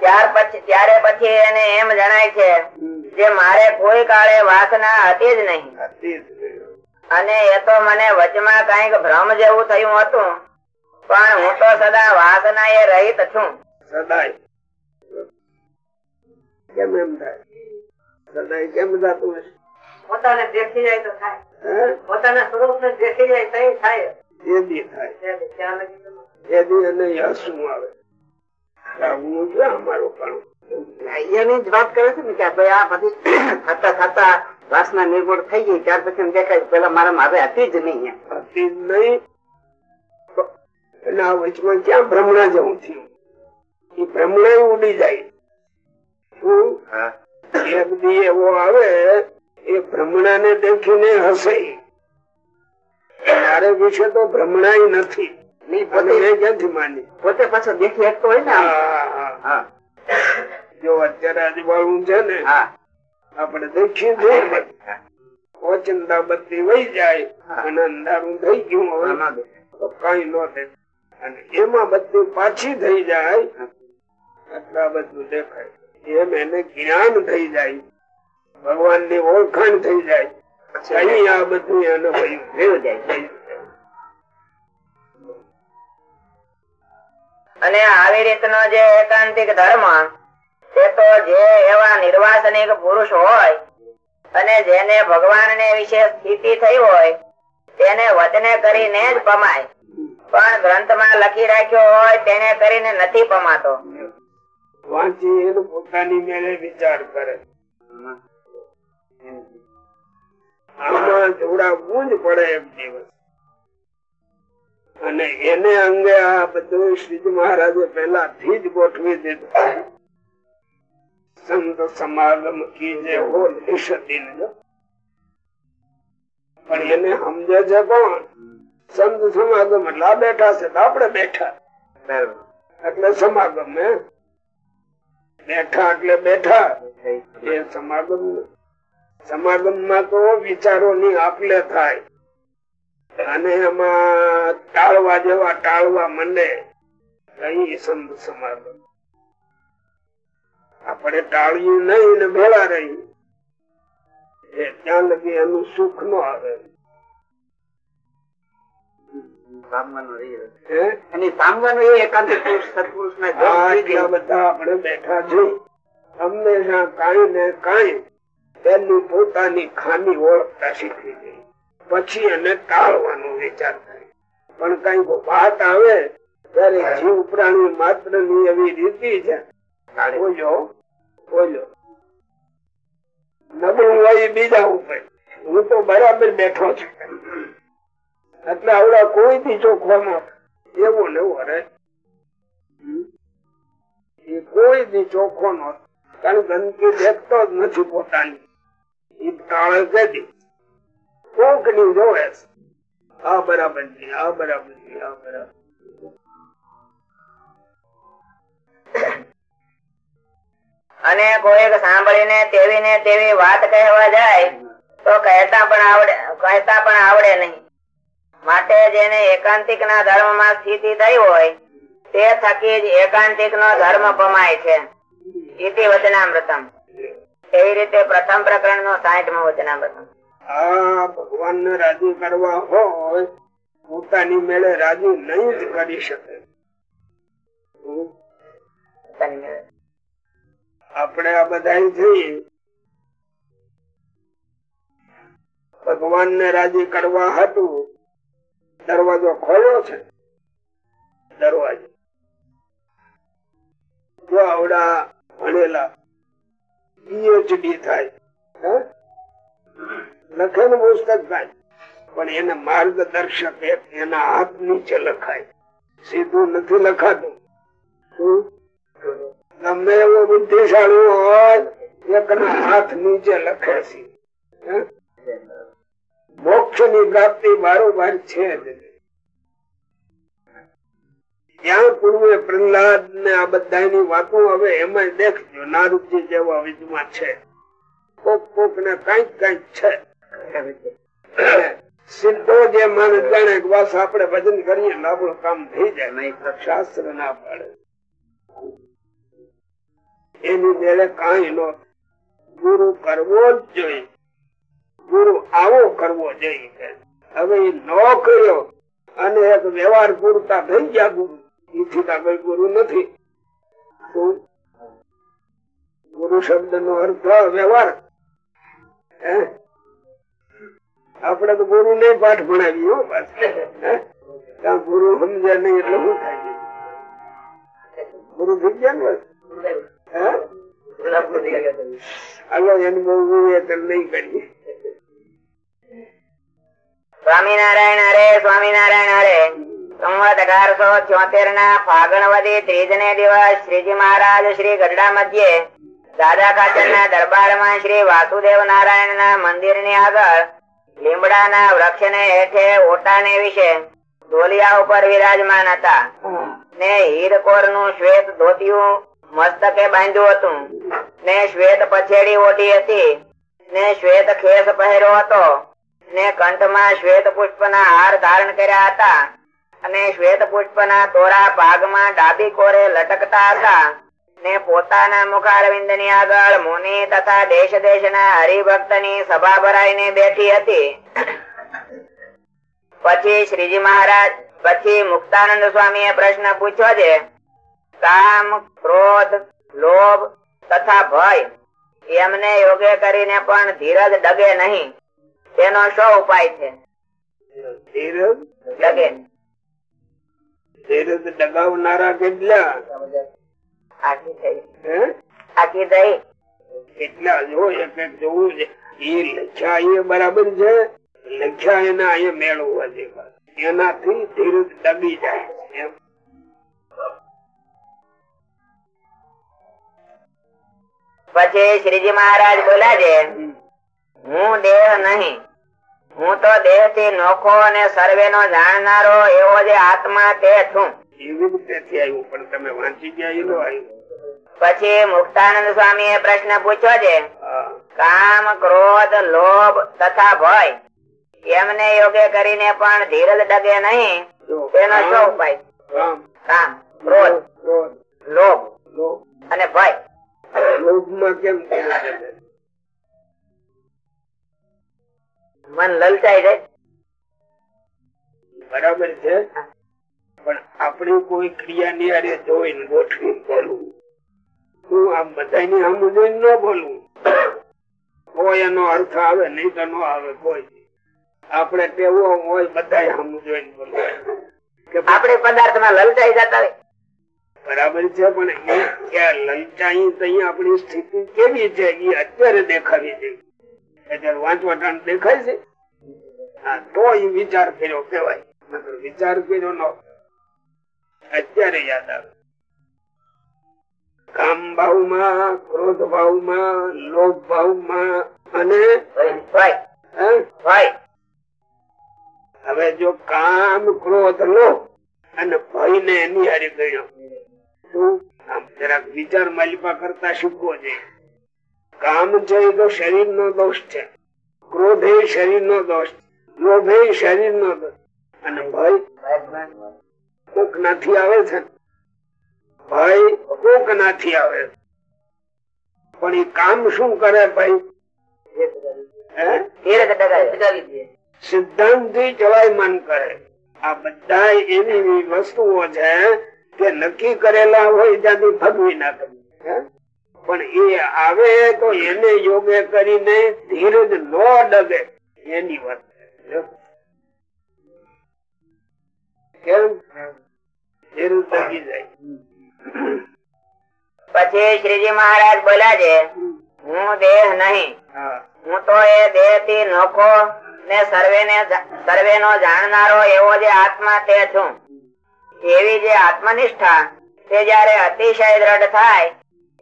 ત્યાર પછી ત્યારે પછી એને એમ જણાય છે જે મારે કોઈ કાળે વાસના હતી જ નહીં. અને એ તો મને વચમાં કંઈક ભ્રમ જેવું થયું હતું. પણ હું તો સદા વાસના એ રહીત છું. સદાય. કેમ એમ થાય? સદાય કેમ થતું હશે? પોતાને દેખી જાય તો થાય. પોતાના સ્વરૂપ ને દેખી જાય તો થાય. એ દી થાય. એ દી એને હસવું આવે. અમારું જ વાત કરે છે ને કે ભાઈ આ બધી ખાતા થતા વાસના નિર્મૂળ થઈ ગઈ ત્યાર પછી દેખાય પેલા મારા મારે હતી જ નહીં હતી જ નહીં. એના વચમાં ક્યાં ભ્રમણા જવું થયું? એ ભ્રમણા ઉડી જાય. શું? એક દી એવો આવે એ ભ્રમણા ને દેખીને હસે. મારે વિશે તો ભ્રમણા નથી. પોતે પાછો દેખી શકતો હોય ને જો અત્યારે આજુબાજુ છે ને દેખીએ છીએ ઓચિંતા બત્તી વહી જાય અને અંધારું થઈ ગયું હવે તો કઈ ન દે અને એમાં બત્તી પાછી થઈ જાય એટલે આ બધું દેખાય. એમ એને જ્ઞાન થઈ જાય. ભગવાનની ઓળખાણ થઈ જાય. અહીં આ બધું એનો વહ્યું થઈ જાય અને આવી રીતનો જે એકાંતિક ધર્મ તે તો જે એવા નિર્વાસનિક પુરુષ હોય અને જેને ભગવાન ને વિશે સ્થિતિ થઈ હોય તેને વચને કરીને જ પમાય. પણ ગ્રંથમાં લખી રાખ્યો હોય તેને કરીને નથી પમાતો. વાંચી એનું પોતાની મેળે વિચાર કરે. આમાં જોડાવવું જ પડે એમ દિવસ. અને એને અંગે આ બધું શ્રીજી મહારાજે પેલાથી જ ગોઠવી દીધું. સંત સમાગમ કીજે પણ એને સમજે છે કોણ? સંત સમાગમ એટલે બેઠા છે તો આપણે બેઠા. એટલે સમાગમ હે? બેઠા એટલે બેઠા. એ સમાગમ સમાગમમાં તો વિચારો ની આપલે થાય. અને એમાં ટાળવા જેવા ટાળવા મને અહીં સંત સમાગમ. આપણે ટાળ્યું નહીં ને ભેળા રહી. એ ત્યાં લગી એનું સુખ નો આવે. પોતાની ખામી ઓળખતા શીખવી જોઈએ. પછી એને ટાળવાનો વિચાર થાય પણ કઈ વાત આવે ત્યારે જીવ પ્રાણી માત્રની એવી રીતિ છે. બોલ્યો બોલ્યો. નબળું હોય બીજા ઉપર. હું તો બરાબર બેઠો છું. એટલે આવડા કોઈ થી ચોખવામાં એવો ને એવો એ કોઈ દી ચોખ્ખો નો કારણ ગંદકી દેખતો જ નથી પોતાની. એ ટાળે જતી કોકની જોવે. આ બરાબર છે, આ બરાબર છે, આ બરાબર અને કોઈક સાંભળીને તેવી ને તેવી વાત કહેવા જાય, તો કહેતા પણ આવડે, કહેતા પણ આવડે નહીં. માટે જેને એકાંતિક ના ધર્મમાં સ્થિતિ થઈ હોય, તે થકી જ એકાંતિક નો ધર્મ પમાય છે. ઇતિ વચનામૃતમ. એવી રીતે પ્રથમ પ્રકરણ નો સાહીઠમાં વચનામૃતમ. આ ભગવાન ને રાજી કરવા હોય, પોતાની મેળે રાજી નહીં જ કરી શકે. આપણે આ બધા જોઈએ ભગવાન ને રાજી કરવા હતું, દરવાજો ખોલ્યો છે દરવાજો જો આવડા ભણેલા પીએચડી થાય? લખેલું પુસ્તક થાય પણ એને માર્ગદર્શક એના હાથ નીચે લખાય. સીધું નથી લખાતું? ગમે એવો બુદ્ધિશાળી હોય, એકના હાથ નીચે લખે છે? મોક્ષની પ્રાપ્તિ બારોબાર છે જ. ત્યાં પૂર્વે પ્રહલાદ ને આ બધાની વાતો હવે એમાં દેખજો. નારૂપજી જેવા વિધમાં છે. કોક કોક ને કંઈક કંઈક છે. સીધો જે માણસ જાણે બસ ભજન કરીએ આપણું કામ થઈ જાય, નહીં શાસ્ત્ર ના પાડે. એની મેળે કઈ નો ગુરુ કરવો જ જોઈએ. ગુરુ આવો કરવો જોઈએ હવે એ ન કર્યો અને એક વ્યવહાર પૂરતા થઈ ગયા ગુરુ. એથી કોઈ ગુરુ નથી. ગુરુ શબ્દ નો અર્થ વ્યવહાર? આપણે તો ગુરુ ને પાઠ ભણાવીએ ગુરુ સમજે નહીં એટલે શું થાય ગુરુ થઈ ગયા ને સ્વામિનારાયણ સ્વામિનારાયણ હરે. સંવત અઢારસો ના ફાગણવદી ત્રીજ ને દિવસ શ્રીજી મહારાજ શ્રી ગઢડા મધ્યે દાદા ખાચર ના દરબારમાં શ્રી વાસુદેવ નારાયણ ના મંદિરની આગળ લીમડા ના વૃક્ષ ને હેઠે ઓટાને વિશે ઢોલિયા ઉપર વિરાજમાન હતા. ને હીરકોરનું શ્વેત ધોતિયું મસ્તકે બાંધ્યું હતું. ને શ્વેત પછેડી ઓઢી હતી. ને શ્વેત ખેસ પહેર્યો હતો. ને કંઠમાં શ્વેત પુષ્પ ના હાર ધારણ કર્યા હતા. અને શ્વેત પુષ્પ ના તોરા ભાગમાં ડાબી કોરે લટકતા હતા. ને પોતાના મુખારવિંદની આગળ મુનિ તથા દેશ દેશ ના હરિભક્તની સભા ભરાઈને બેઠી હતી પછી શ્રીજી મહારાજ પછી મુક્તાનંદ સ્વામી પ્રશ્ન પૂછ્યો છે કામ ક્રોધ લોભ તથા ભય એમને યોગે કરીને પણ ધીરજ ડગે નહીં તેનો શો ઉપાય છે? ધીરજ? ડગે. ધીરજ ડગાવનારા કેટલા? આખી થઈ. આખી થઈ. કેટલા જો એક એક જોવું છે. એ લખ્યા એ બરાબર છે. લખ્યા એના એ મેળવવા જેવા. એનાથી ધીરજ દબી જાય. એમ. પછી શ્રીજી મહારાજ બોલ્યા છે હું દેહ નહીં. હું તો દેહથી નોખો અને સર્વે નો જાણનારો એવો જે આત્મા તે છું. એવી રીતે આવ્યું. પણ તમે વાંચી ગયા એનો આવ્યું. પછી મુક્તાનંદ સ્વામી એ પ્રશ્ન પૂછ્યો છે કામ ક્રોધ લોભ તથા ભય. એમને યોગે કરીને પણ ધીરજ ડગે નહીં. તેનો શું ઉપાય? કામ, ક્રોધ લોભ. અને ભય? મન લલચાઈ જાય બરાબર છે. પણ આપણી કોઈ ક્રિયા ની આરે જોઈને ગોઠવી બોલવું હું આમ બધાની આમ જોઈને ન બોલવું કોઈ એનો અર્થ આવે નહીં તો ન આવે કોઈ આપણે ટેવો હોય બધા આમ જોઈને બોલવું આપણે પદાર્થમાં લલચાઈ જતા હોય. બરાબર છે પણ એ ક્યાં લલચાઈ તો અહીં આપણી સ્થિતિ કેવી છે એ અત્યારે દેખાવી છે. અત્યારે વાંચવાટાણ દેખાય છે? હા તો એ વિચાર કર્યો કેવાય વિચાર કર્યો ન. અત્યારે યાદ આવે. કામ ભાવમાં ક્રોધ ભાવમાં લોભ ભાવમાં અને હોય હે? હોય હવે જો કામ ક્રોધ લો અને ભય ને એની હારી ગયો આમ જરાક વિચાર માલિપા કરતા શીખવો છે કામ છે એ તો શરીર નો દોષ છે. ક્રોધ એ શરીર નો દોષ. લોભ એ શરીર નો દોષ. અને ભય? નથી નાથી આવે છે. ભય કોક નાથી આવે. પણ એ કામ શું કરે ભાઈ? ધીરજ ડગાવી ચલાયમાન કરે. આ બધા એવી વસ્તુઓ છે કે નક્કી કરેલા હોય ત્યાંથી ભગવી ના કરી. પણ એ આવે તો એને યોગે કરીને ધીરજ નો ડગે. એની વાત ધીરજ ડગી જાય. પછી શ્રીજી મહારાજ બોલ્યા છે હું દેહ નહીં હું. તો એ દેહથી નોખો ને સર્વે ને સર્વે નો જાણનારો એવો જે આત્મા તે છું. એવી જે આત્મનિષ્ઠા તે જયારે અતિશય દ્રઢ થાય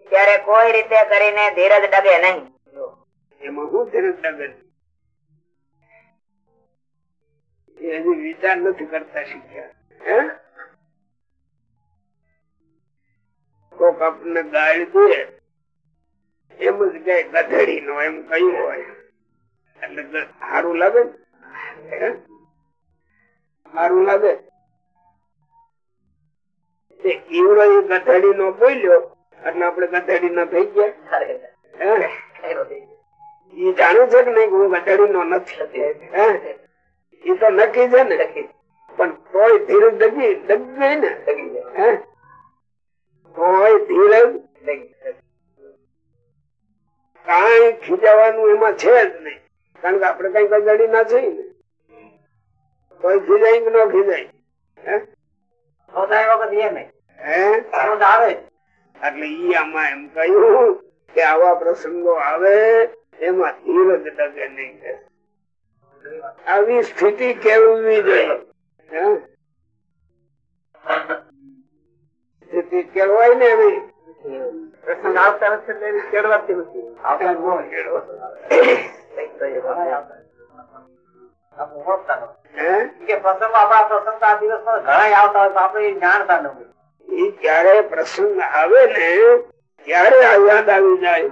ત્યારે કોઈ રીતે કરીને ધીરજ ડગે નહીં. એમાં હું ધીરજ ડગે? એની વિચાર નથી કરતા શીખ્યા. કોક આપણને ગાળ દે. એમ જ કઈ ગધેડી નો એમ કહ્યું હોય. એટલે સારું લાગે સારું લાગે? ઈવડો એ ગધેડી નો બોલ્યો એટલે આપડે ગધેડી ના થઈ ગયા. એ ઈ જાણે છે કે નહીં કે હું ગધેડી નો નથી. એ તો નક્કી છે ને? પણ કોઈ ધીરજ ડગી ડગી ગઈ ને? હે? તોય ધીરજ કાંઈ ખીજાવાનું એમાં છે જ નહીં. કારણ કે આપડે કઈ ગધેડી ના છે ને. કોઈ ખીજાય કે ન ખીજાય. એટલે ઈ આમાં એમ કહ્યું કે આવા પ્રસંગો આવે એમાં ધીરજ ડગે નહીં. આવી સ્થિતિ કેળવવી જોઈએ. હે? સ્થિતિ કેળવાય ને એવી. પ્રસંગ આવતા વખતે એવી કેળવાતી નથી આપણે કેળવો. પ્રસંગો આવે ને ત્યારે આ યાદ આવી જાય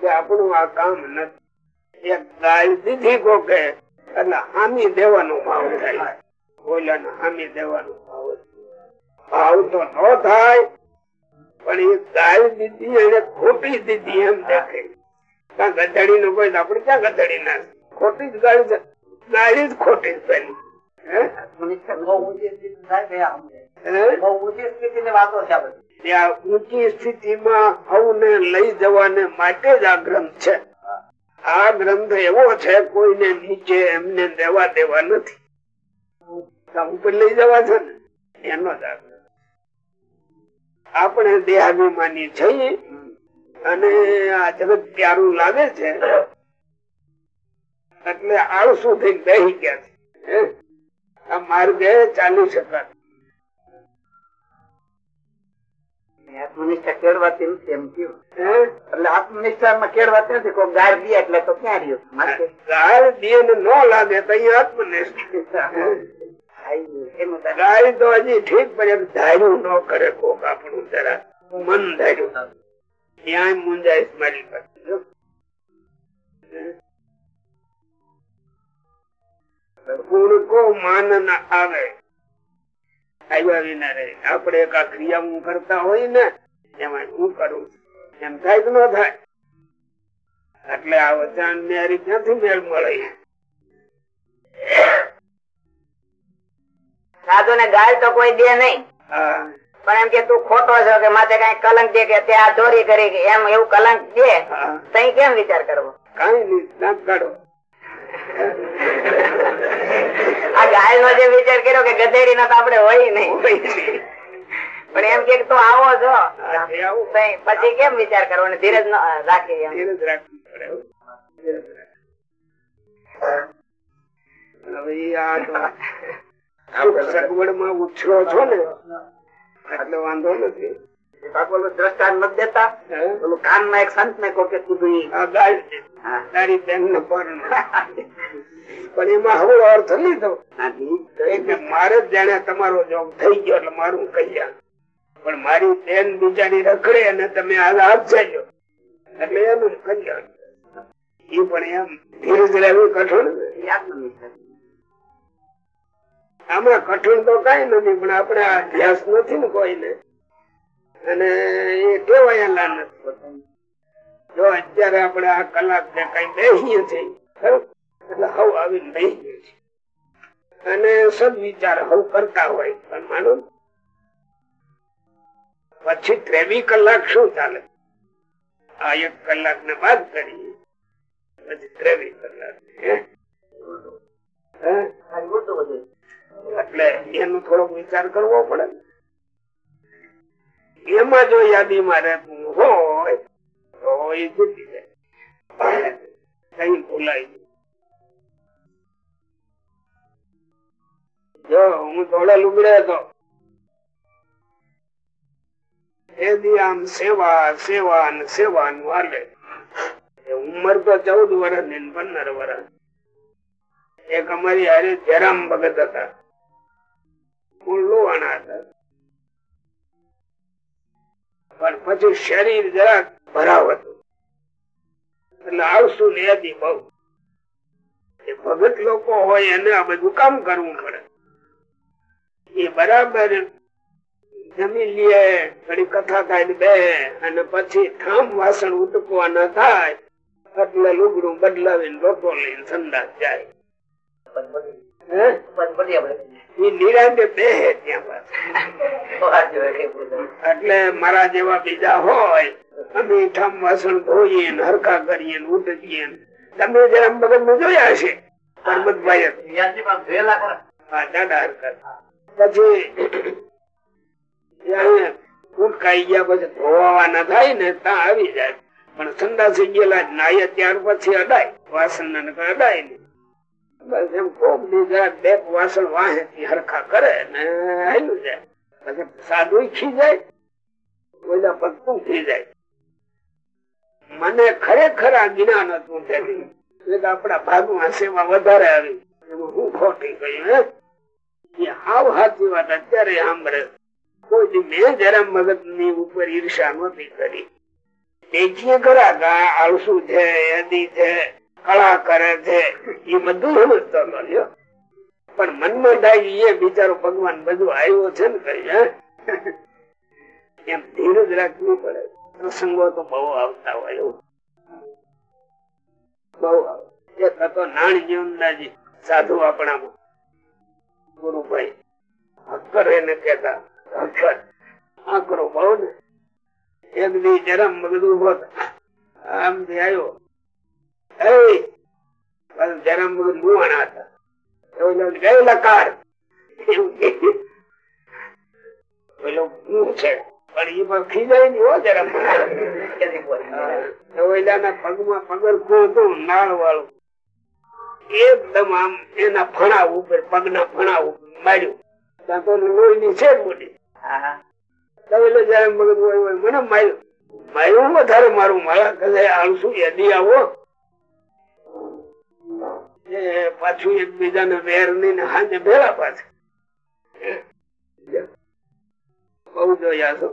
કે આપણું આ કામ નથી. એક ગાય દીધી કોકે એટલે હામી દેવાનો ભાવ થાય. ઓલાને હામી દેવાનો ભાવ તો ન થાય. પણ એ ગાય દીધી એને ખોટી દીધી એમ દેખે ત્યાં ગધડી નો કોઈ આપડે ક્યાં ગધડી ના ખોટી જ છે. ગાય જ ખોટી જ પેલી ઊંચી સ્થિતિમાં હવને લઈ જવાને માટે જ આ ગ્રંથ છે. આ ગ્રંથ એવો છે કોઈને નીચે એમને દેવા દેવા નથી. ઉપર લઈ જવા છે ને એનો જ આ ગ્રંથ. આપણે દેહાભિમાની છીએ અને આ જગત પ્યારું લાગે છે. એટલે આળસુ થઈ બેસી ગયા છે. આ માર્ગે ચાલી શકાય. આત્મનિષ્ઠા કેળવાતી નથી એમ કયું? એટલે આત્મનિષ્ઠામાં કેળવાતી નથી કોઈ ગાય દે એટલે તો ક્યાં રહ્યું? ગાળ દે ને લાગે તો અહીંયા આત્મનિષ્ઠ. ગાય તો હજી ઠીક, પણ ધાર્યું ન કરે કોક આપણું જરા. મન ધાર્યું. ત્યાં મુંજાઈશ મારી પાસે આવ્યા વિના રહે. આપણે એક ક્રિયા હું કરતા હોય ને, એમાં હું કરું. એમ થાય કે ન થાય? એટલે આ વચાન મેરી ક્યાંથી મેળ મળે? સાધુ ને ગાળ તો કોઈ દે નહીં. પણ એમ કે તું ખોટો છો કે માથે કઈ કલંક દે કે તે આ ચોરી કરી કે એમ એવું કલંક દે તઈ કેમ વિચાર કરવો? કઈ નહીં કાઢો. આ ગાય નો જે વિચાર કર્યો કે ગધેડી નો તો આપડે હોય નહીં. પણ એમ કે તું આવો છો. પછી કેમ વિચાર કરવો ને ધીરજ ન રાખી એમ. ધીરજ રાખવી પડે માં ઉછરો છો ને એટલે વાંધો નથી. મારે જાણે તમારો જોગ થઈ ગયો એટલે મારું કલ્યાણ પણ મારી બેન બિચારી રખડે અને તમે હાલ ચાલ્યો એટલે એનું કલ્યાણ એ પણ એમ ધીરજ રહેવું કઠોળ યાદ નથી. આમાં કઠણ તો કઈ નથી, પણ આપણે અભ્યાસ નથી ને કોઈને. અને એ ટેવાયેલા નથી જો અત્યારે આપણે આ કલાક ને કઈ બેસીએ છીએ? એટલે હવ આવીને બેસીએ છીએ. અને સદવિચાર હવ કરતા હોય, પણ માનો પછી ત્રેવી કલાક શું ચાલે? આ એક કલાક ને બાદ કરીએ, પછી ત્રેવી કલાક? એટલે એનો થોડોક વિચાર કરવો પડે. એમાં જો યાદીમાં રહેતું હોય, તો એ જીતી જાય. કઈ ભૂલાય જો હું થોડા લુગડે આમ સેવા સેવા ને સેવા નું હાલે ઉંમર તો ચૌદ વર્ષની પંદર વર્ષ એક અમારી હારે જયરામ ભગત હતા. મૂળ લોહાણા હતા પણ પછી શરીર જરાક ભરાવ હતું એટલે આવશું ને હતી બહુ. એ ભગત લોકો હોય એને આ બધું કામ કરવું પડે. એ બરાબર જમી લે ઘણી કથા થાય ને બે અને પછી થામ વાસણ ઉટકવાના થાય એટલે લુગડું બદલાવીને રોટો લઈને સંદાસ જાય? એ નિરાંતે બે એટલે મારા જેવા બીજા હોય, અમે ઠામ વાસણ ધોઈએ હરકા કરીએ ને તમે જરા મગજમાં જોયા હશે? પછી ઉટકાઈ ગયા થાય ને ત્યાં આવી જાય. પણ સંદાસી ગયેલા જ નાય ત્યાર પછી અડાય વાસણ અડાય ને વાસણ વાહે હરખા કરે ને સાદું ખી જાય, ઓલા પગતું થઈ જાય. મને ખરેખર આ જ્ઞાન હતું તેથી આપડા ભાગમાં સેવા વધારે આવી. હું ખોટી ગયું, હે? એ હાવ સાચી વાત અત્યારે સાંભળે. કોઈ મેં જરા મગજની ઉપર ઈર્ષા નહોતી કરી. દેખીએ ખરા કે આળસુ છે યદી છે. કળા કરે છે. એ બધું સમજતો પણ મનમાં થાય એ બિચારો ભગવાન બધું આવ્યો છે ને કઈ એમ ધીરજ રાખવી પડે. પ્રસંગો તો બહુ આવતા હોય બહુ એ થતો નાણ જીવનદાજી, સાધુ આપણામાં. ગુરુભાઈ, હક્કર એને કેતા હક્કર, આકરો બહુ ને. એક દી જરા મગજ હોત, આમ થી આવ્યો. મગજ લુવાણા હતા એવું ગયેલા કાર એવું કે. પેલો હું છે? પણ એ ખીજાય નહીં હો જરામ પગમાં પગરખું હતું નાળ વાળું એકદમ આમ એના ફણા ઉપર પગના ફણા ઉપર માર્યું. ત્યાં તો લોહીની છે મોટી. તવેલો જયારે મગજ મને માર્યું. માર્યું વધારે મારું? મારા કદાચ આળસુ યદી આવો. પાછું એકબીજાને વેર ને હાજે ભેળા પાછા. બહુ જોયા છો.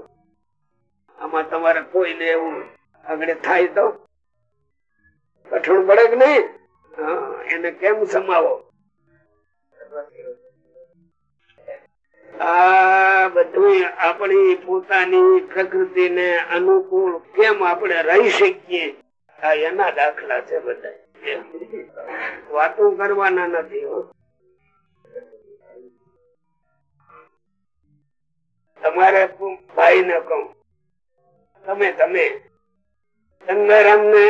આમાં તમારે કોઈને એવું આગળ થાય તો? કઠણ પડે કે નહીં? એને કેમ સમાવો? આ બધું આપણી પોતાની પ્રકૃતિ ને અનુકૂળ કેમ આપણે રહી શકીએ? આ એના દાખલા છે બધા વાતો કરવાના નથી તમારે ભાઈ ને કહું? તમે તમે. ગંગારામ ને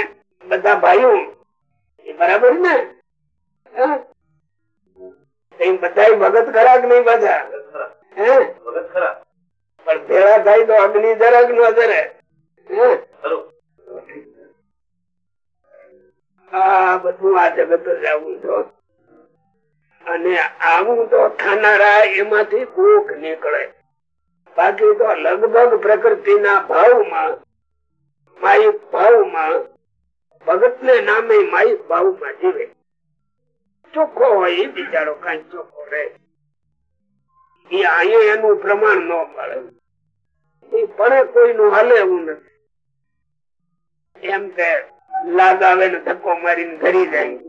બધા ભાઈઓ, એ બરાબર ને? બધા ભગત ખરા કે નહીં બધા? પણ ભેળા થાય તો અગ્નિ જરાક ન જરે? આ બધું આ જગત જ આવું છો અને આવું તો થનારા એમાંથી નીકળે. બાકી તો લગભગ પ્રકૃતિના ભાવમાં, માયિક ભાવમાં ભગત ને નામે માયિક ભાવમાં જીવે. ચોખ્ખો હોય એ બિચારો કઈ ચોખ્ખો રહે. એ અહીંયા એનું પ્રમાણ ન મળે. એ પણ કોઈનું હાલે એવું નથી. એમ કે લાગ આવે ને ધક્કો મારીને ઘરી જાય.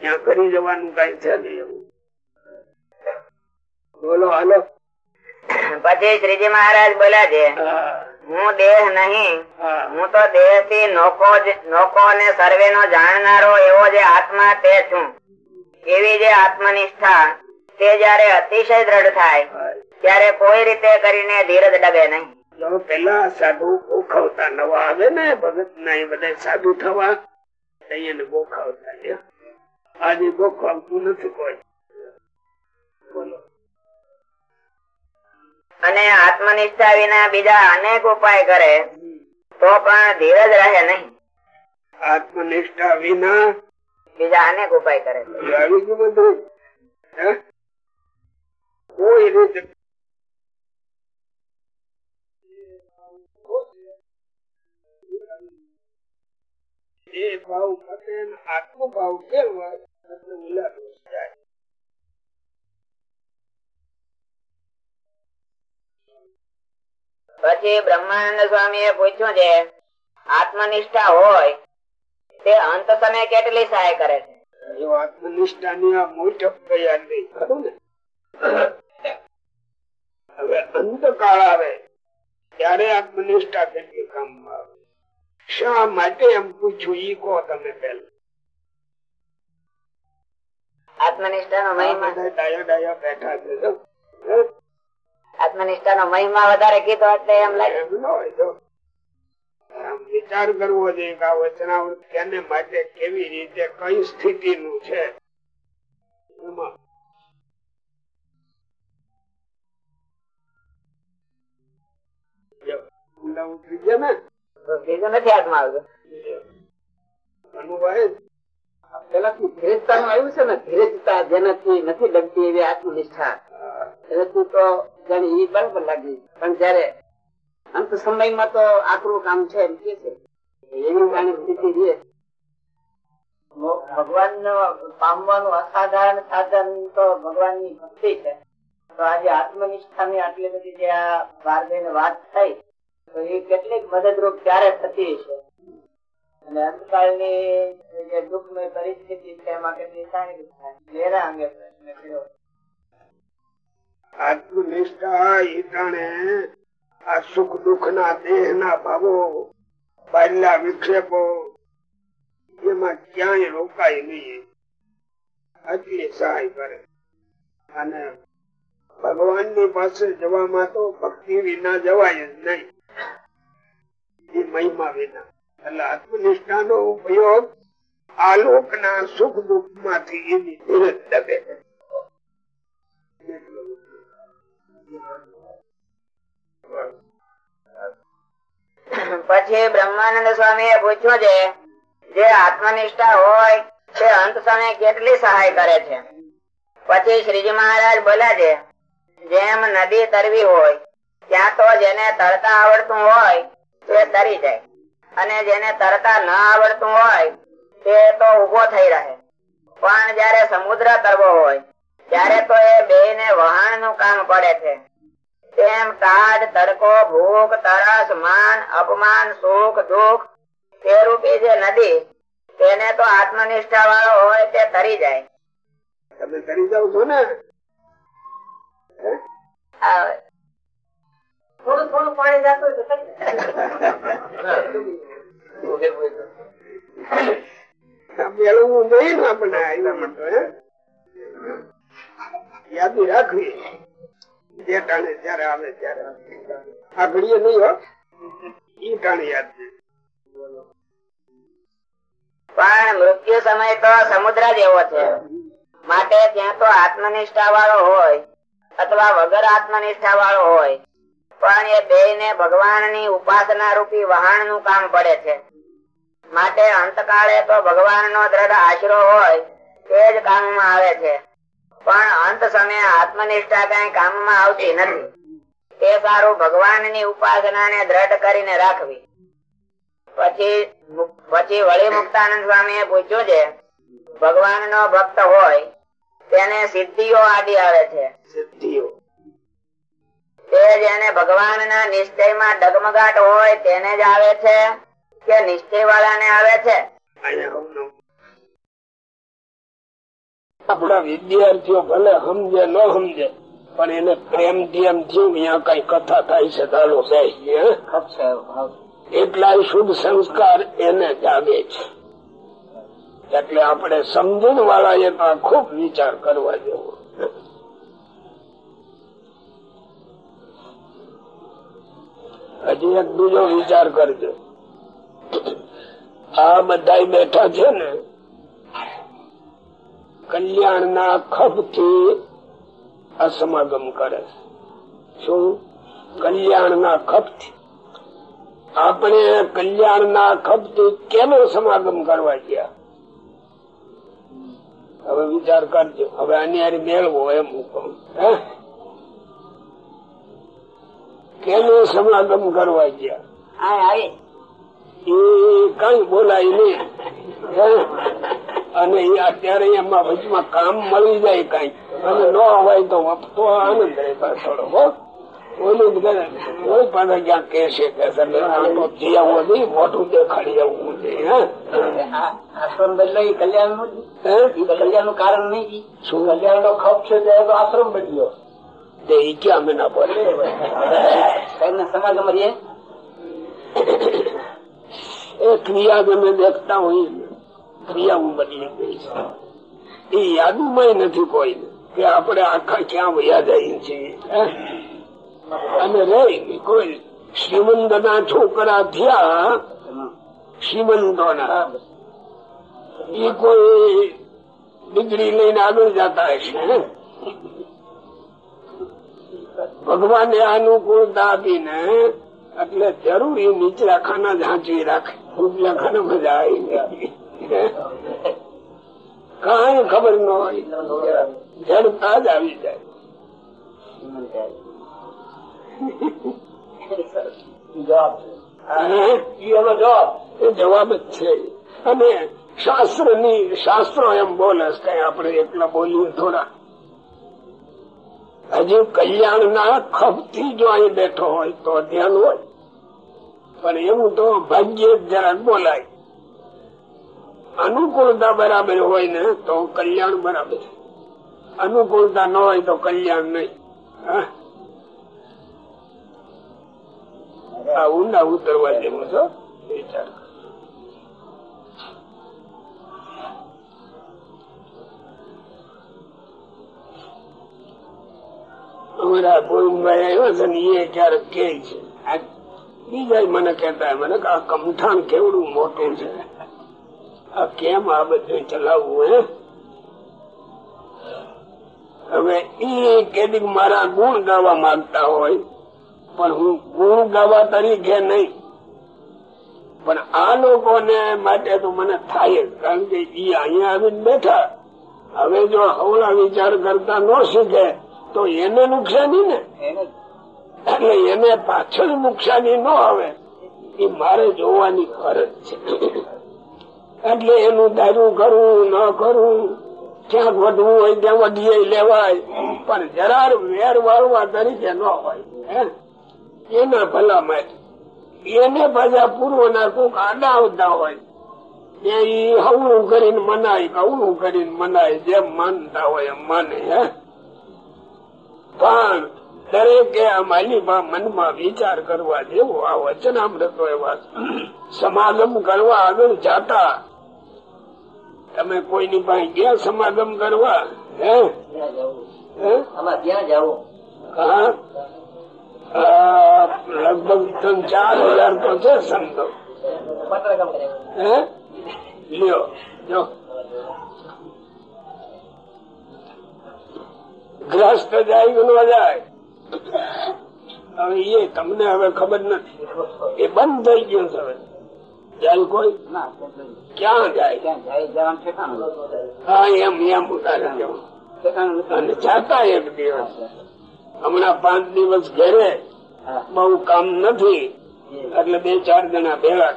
ત્યાં કરી જવાનું કઈ છે નહીં બોલો હાલો. પછી શ્રીજી મહારાજ બોલ્યા છે હું. દેહ નહીં હું. તો દેહથી નોકો નોકો ને સર્વે નો જાણનારો એવો જે આત્મા તે છું. એવી જે આત્મનિષ્ઠા તે જયારે અતિશય દ્રઢ થાય ત્યારે કોઈ રીતે કરીને ધીરજ ડગે નહીં. પેલા સાધુ ગોખાવતા નવા આવે ને ભગત ના એ બધા સાધુ થવા. એને ગોખાવતા આજે ગોખાવતું નથી કોઈ. બોલો. અને આત્મનિષ્ઠા વિના બીજા અનેક ઉપાય કરે તો પણ ધીરજ રહે નહીં. આત્મનિષ્ઠા વિના બીજા અનેક ઉપાય કરે? કોઈ રીતે એ ભાવ પતે ને આત્મભાવ કેળવાય એટલે ઓલા દોષ જાય. પછી બ્રહ્માનંદ સ્વામી એ પૂછ્યું છે આત્મનિષ્ઠા હોય તે અંત સમય કેટલી સહાય કરે છે? આત્મનિષ્ઠા ની આ મોટપ તૈયાર નહીં ખરું ને? હવે અંતકાળ આવે ત્યારે આત્મનિષ્ઠા કેટલી કામમાં આવે? શા માટે એમ પૂછ્યું ઈ કહો તમે પેલા આત્મનિષ્ઠા નો મહિમા વધારે કીધો એટલે એમ લાગે. વિચાર કરવો જોઈએ કે આ વચનાવૃત કેને માટે કેવી રીતે કઈ સ્થિતિ નું છે ઉતરી ગયા ને? બીજું નથી હાથમાં આવતું. અનુભવે પેલાથી ધીરજતા નું આવ્યું છે ને ધીરજતા જેનાથી નથી લગતી એવી આત્મનિષ્ઠા. એનાથી તો જાણે એ બરાબર લાગી પણ જયારે અંત સમયમાં તો આકરું કામ છે એમ કે છે. એવી જાણી સ્થિતિ રે ભગવાન પામવાનું અસાધારણ સાધન તો ભગવાનની ભક્તિ છે. તો આજે આત્મનિષ્ઠા ની આટલી બધી જે આ બાર વાત થઈ તો એ કેટલીક મદદરૂપ ત્યારે થતી છે અને અંતકાળની જે દુઃખમય પરિસ્થિતિ છે, એમાં કેટલી સારી એના અંગે પ્રશ્ન કર્યો. આત્મનિષ્ઠા એ આ સુખ દુઃખ ના દેહ ના ભાવો બાયલા વિક્ષેપો, એમાં ક્યાંય રોકાય નહીં. આટલી સહાય કરે. અને ભગવાનની પાસે જવામાં તો ભક્તિ વિના જવાય જ નહીં. મહિમા વિના. એટલે આત્મનિષ્ઠા નો ઉપયોગ આલોક ના સુખ દુઃખમાંથી એની ધીરજ દબે. પછી બ્રહ્માનંદ સ્વામી એ પૂછ્યું છે, જે આત્મનિષ્ઠા હોય, તે અંત સમય કેટલી સહાય કરે છે? પછી શ્રીજી મહારાજ બોલ્યા છે, જેમ નદી તરવી હોય, ત્યાં તો જેને તરતા આવડતું હોય તે તરી જાય. અને જેને તરતા ન આવડતું હોય તે તો ઊભો થઈ રહે. પણ જયારે સમુદ્ર તરવો હોય ત્યારે તો એ બે ને વહાણનું કામ પડે છે. તેમ કાઢ તડકો ભૂખ તરસ માન અપમાન સુખ દુઃખ તે રૂપી જે નદી તેને તો આત્મનિષ્ઠા વાળો હોય તે તરી જાય. તમે તરી જાવ છો ને? થોડું થોડું પાણી જતું હોય તો કરી દે. મેળવવું જોઈએ ને આપણે આવ્યા માટે હે? રાખવી. જે ટાણે જયારે આવે ત્યારે. આ ઘડીએ નહીં હો? ઈ ટાણે યાદ પણ મૃત્યુ સમય તો સમુદ્ર જેવો છે. માટે ત્યાં તો આત્મનિષ્ઠા વાળો હોય અથવા વગર આત્મનિષ્ઠા વાળો હોય. પણ એ બે ને ભગવાનની ઉપાસના રૂપી વહાણનું કામ પડે છે. માટે અંતકાળે તો ભગવાન નો દ્રઢ આશરો હોય તે જ કામમાં આવે છે. પણ અંત સમયે આત્મનિષ્ઠા કઈ કામમાં આવતી નથી. તે સારું ભગવાનની ઉપાસનાને દ્રઢ કરીને રાખવી. પછી પછી વળી મુક્તાનંદ સ્વામીએ પૂછ્યું છે ભગવાન નો ભક્ત હોય, તેને સિદ્ધિઓ આડી આવે છે. સિદ્ધિઓ. તે જેને ભગવાનના નિશ્ચયમાં ડગમગાટ હોય તેને જ આવે છે કે નિશ્ચય વાળાને આવે છે? આપણા વિદ્યાર્થીઓ ભલે સમજે ન સમજે પણ એને પ્રેમથી એમ થયું અહીંયા કઈ કથા થાય છે ચાલો એટલા શુભ સંસ્કાર એને જાગે છે. એટલે આપણે સમજણ વાળા એ પણ ખૂબ વિચાર કરવા જેવો. હજી એક બીજો વિચાર કરજો. આ બધા બેઠા છે ને કલ્યાણ ના ખપથી અસમાગમ કરે શું? કલ્યાણ ના ખપથી આપણે કલ્યાણ ના ખપથી કેનો સમાગમ કરવા ગયા? હવે વિચાર કરજો. હવે આની મેળવો એમ હું કહું. હે? કેનો સમાગમ કરવા ગયા? આ એ કઈ બોલાય નહીં? અને અત્યારે એમાં વચમાં કામ મળી જાય કઈ. અને ન હોય તો તો આનંદ રહેતા થોડો હો. ઓલું કોઈ ક્યાંક કહેશે કે આવું નહીં મોટું દેખાડી આવવું છે હે? આશ્રમ બદલાય કલ્યાણનું? કલ્યાણનું કારણ નહીં. શું? કલ્યાણ નો ખપ છે ત્યારે તો આશ્રમ બદલ્યો. તે ક્યાં બોલે? એ ક્રિયા તમે દેખતા હોય ક્રિયા ક્રિયાઓ બદલી ગઈ છે. એ યાદમાં નથી કોઈ કે આપણે આખા ક્યાં વયા જઈએ છીએ અને રહી ગઈ કોઈ શ્રીમંત ના છોકરા થયા શ્રીમંતો ના એ કોઈ ડિગ્રી લઈને આગળ જતા હશે હે? ભગવાને અનુકૂળતા આપીને એટલે જરૂરી નીચલા ખાના જ રાખે. ઉપલા ખાના મજા આવી કઈ ખબર ન હોય. જડતા જ આવી જાય. જવાબ? જ છે. અને શાસ્ત્રની શાસ્ત્રો એમ બોલે કઈ આપણે એકલા બોલીએ થોડા. હજી કલ્યાણ ના ખપથી જો અહીં બેઠો હોય તો ધ્યાન હોય. પણ એવું તો ભાગ્ય જરાક બોલાય. અનુકૂળતા બરાબર હોય ને તો કલ્યાણ બરાબર અનુકૂળતા ન હોય તો કલ્યાણ નહીં. હા? આ ઊંડા ઉતરવા જેવું છો વિચાર અમારા ગોવિંદભાઈ એ કે છે, આ કમઠાણ કેવડું મોટું છે? આ કેમ આ બધું ચલાવવું, હે? હવે એ કેદીક મારા ગુણ ગાવા માંગતા હોય, પણ હું ગુણ ગાવા તરીકે નહીં. પણ આ લોકોને માટે તો મને થાય કારણ કે ઈ અહીંયા આવીને બેઠા. હવે જો હવળા વિચાર કરતા ન શીખે તો એને નુકસાની ને? એટલે એને પાછળ નુકસાની ન આવે. એ મારે જોવાની ફરજ છે. એટલે એનું દારૂ કરવું ન કરવું ક્યાંક વધવું હોય ત્યાં વધીએ લેવાય. પણ જરા વેર વાળવા તરીકે ન હોય હે? એના ભલા માટે એને પાછા પૂર્વના કોક આડા આવતા હોય. એ ઈ કરીને મનાય કવળું કરીને મનાય જેમ માનતા હોય એમ માને હે? પણ દરેકે આ માલિબા મનમાં વિચાર કરવા જેવો આ વચનામૃતો એવા સમાગમ કરવા આગળ જાતા. તમે કોઈની પાસે ગયા સમાગમ કરવા? હે? ક્યાં જવું લગભગ ત્રણ ચાર હજાર તો છે સંતો. લ્યો જો. ગ્રસ્ત જાય જાય? હવે એ તમને હવે ખબર નથી. એ બંધ થઈ ગયું છે હવે. ક્યાં જાય? એક દિવસ. હમણાં પાંચ દિવસ ઘેરે બહુ કામ નથી. એટલે બે, ચાર જણા ભેગા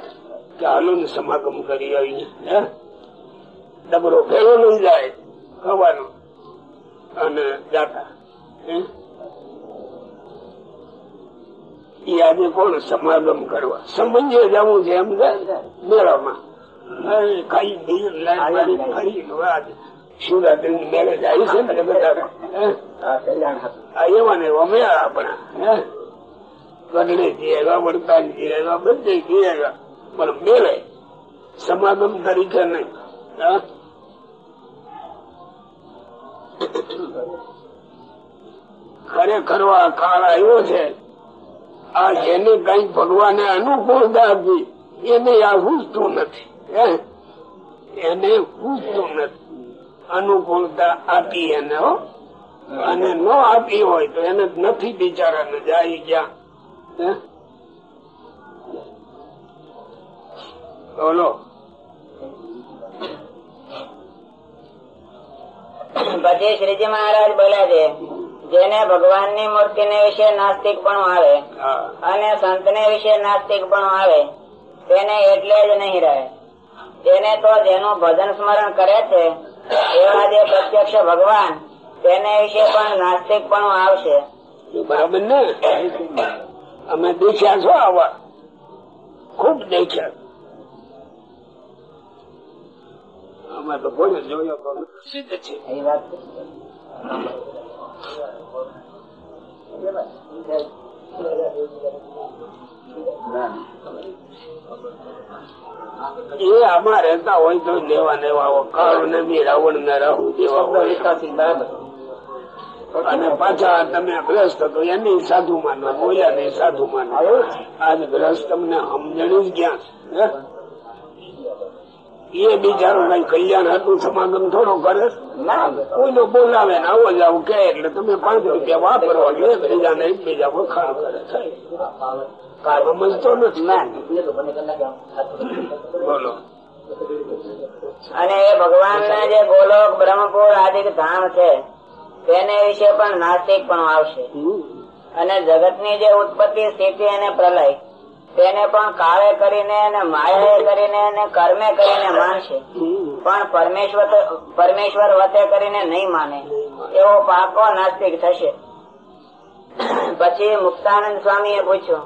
કે હાલો ને સમાગમ કરી આવીએ હે? ડબરો ફેરો લઈ જાય. ખાવાનો અને દાતા હે? આજે કોણ સમાગમ કરવા? સમજે જવું છે એમ મેળામાં. ફરી વાત. શિવરાત્રી મેરેજ આવી છે ને બધા. એવા ને મેળા આપણા. ગઢડે જીએગા વડતાલ જીએગા બધે જીએગા પણ મેળે સમાગમ તરીકે નહીં? ખરેખર આ કાળ આવ્યો છે. આ જેને કઈ ભગવાને અનુકૂળતા આપી એને આ હુસતું નથી એને હુસતું નથી. અનુકૂળતા આપી એને, હો? અને ન આપી હોય તો એને નથી બિચારાને જાય ગયા? બોલો. પછી શ્રીજી મહારાજ બોલે છે જેને ભગવાનની મૂર્તિ ને વિશે નાસ્તિક પણ આવે અને સંત ને વિશે નાસ્તિક પણ આવે તેને એટલે જ નહીં રહે. તેને તો જેનું ભજન સ્મરણ કરે છે એવા જે પ્રત્યક્ષ ભગવાન તેને વિશે પણ નાસ્તિક પણ આવશે બરાબર ને? અમે દેખ્યા છો આવા. ખૂબ દેખ્યા. અમે તો કોઈ જોયો સિદ્ધ છે એ આમાં રહેતા હોય તો લેવા લેવા કાળ ને રાવણ ને રાહુ દેવા હોય. અને પાછા તમે ગ્રસ્ત હતો એની સાધુ માનો બોલ્યા ને. સાધુ માનો આજ ગ્રસ્ત તમને સમજણી જ ક્યાં છે? હે? એ બિચારો કઈ કલ્યાણ હતું સમાગમ થોડો કરે? કોઈનો બોલાવે ને આવો જાવ કે એટલે તમે પાંચ રૂપિયા વાપરો એટલે એકબીજા ને એકબીજા વખાણ કરે. સમજતો નથી. બોલો. અને એ ભગવાન ના જે ગોલોક બ્રહ્મપુર આદિ ધામ છે તેને વિશે પણ નાસ્તિક પણ આવશે. અને જગતની જે ઉત્પત્તિ સ્થિતિ અને પ્રલય તેને પણ કાળે કરીને અને માયાએ કરીને કર્મે કરીને માનશે. પણ પરમેશ્વર પરમેશ્વર વતે કરીને નહીં માને. એવો પાકો નાસ્તિક થશે. પછી મુક્તાનંદ સ્વામી એ પૂછ્યું,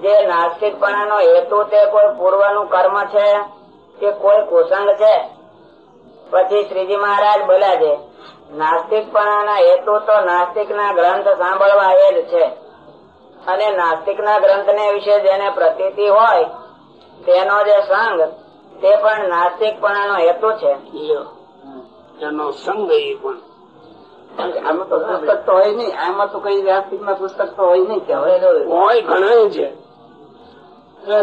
જે નાસ્તિકપણાનો હેતુ તે કોઈ પૂર્વનું કર્મ છે કે કોઈ કુસંગ છે? પછી શ્રીજી મહારાજ બોલ્યા છે, નાસ્તિકપણાના હેતુ તો નાસ્તિકના ગ્રંથ સાંભળવા એ જ છે. અને નાસ્તિક ના ગ્રંથ ને વિશે જેને પ્રતીતિ હોય તેનો જે સંગ તે પણ નાસ્તિકપણાનો હેતુ છે. એનો સંગ એ પણ. આમાં તો પુસ્તક તો હોય નહીં. આમાં તો કઈ નાસ્તિકમાં પુસ્તક તો હોય નહીં કે હોય ઘણા છે.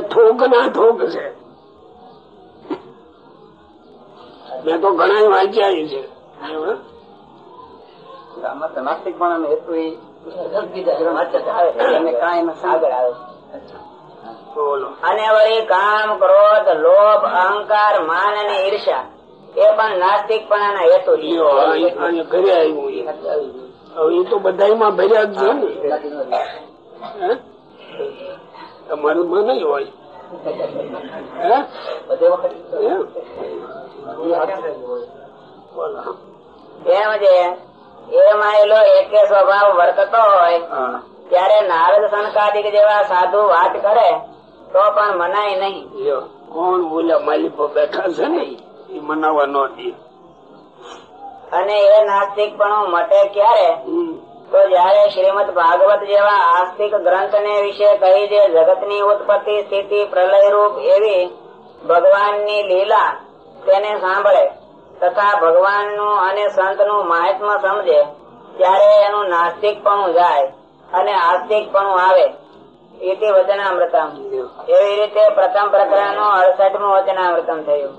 થોક ના થોક છે. મેં તો ઘણા વાંચ્યા છે? આમાં નાસ્તિક પણ હેતુ એ અને વળી કામ ક્રોધ લોભ અહંકાર માન અને ઈર્ષા એ પણ હેતુ અહીં ઘરે આવ્યું એ. તો બધા ભર્યા જ ને. તમારું માં નહીં હોય? એમ? છે? એ માયેલો સ્વભાવ વર્તતો હોય ત્યારે નારદ સંકાદિક જેવા સાધુ વાત કરે તો પણ મનાય નહીં. કોણ બોલ્યા માલિક બેઠા છે ને? એ મનાવા નો દે. અને એ નાસ્તિકપણું મટે ક્યારે? તો જયારે શ્રીમદ ભાગવત જેવા આસ્તિક ગ્રંથ ને વિશે કહી જે જગતની ઉત્પત્તિ સ્થિતિ પ્રલય રૂપ એવી ભગવાનની લીલા તેને સાંભળે. તથા ભગવાનનું અને સંતનું મહાત્મ સમજે ત્યારે એનું નાસ્તિક નાસ્તિકપણું જાય અને આસ્તિકપણું આવે. એતે વચનામૃતમ. એવી રીતે પ્રથમ પ્રકરણનું અડસઠમું વચનામૃતમ થયું.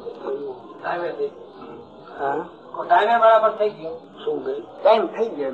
ટાઈમે બરાબર થઈ ગયું. ટાઈમ થઈ ગયો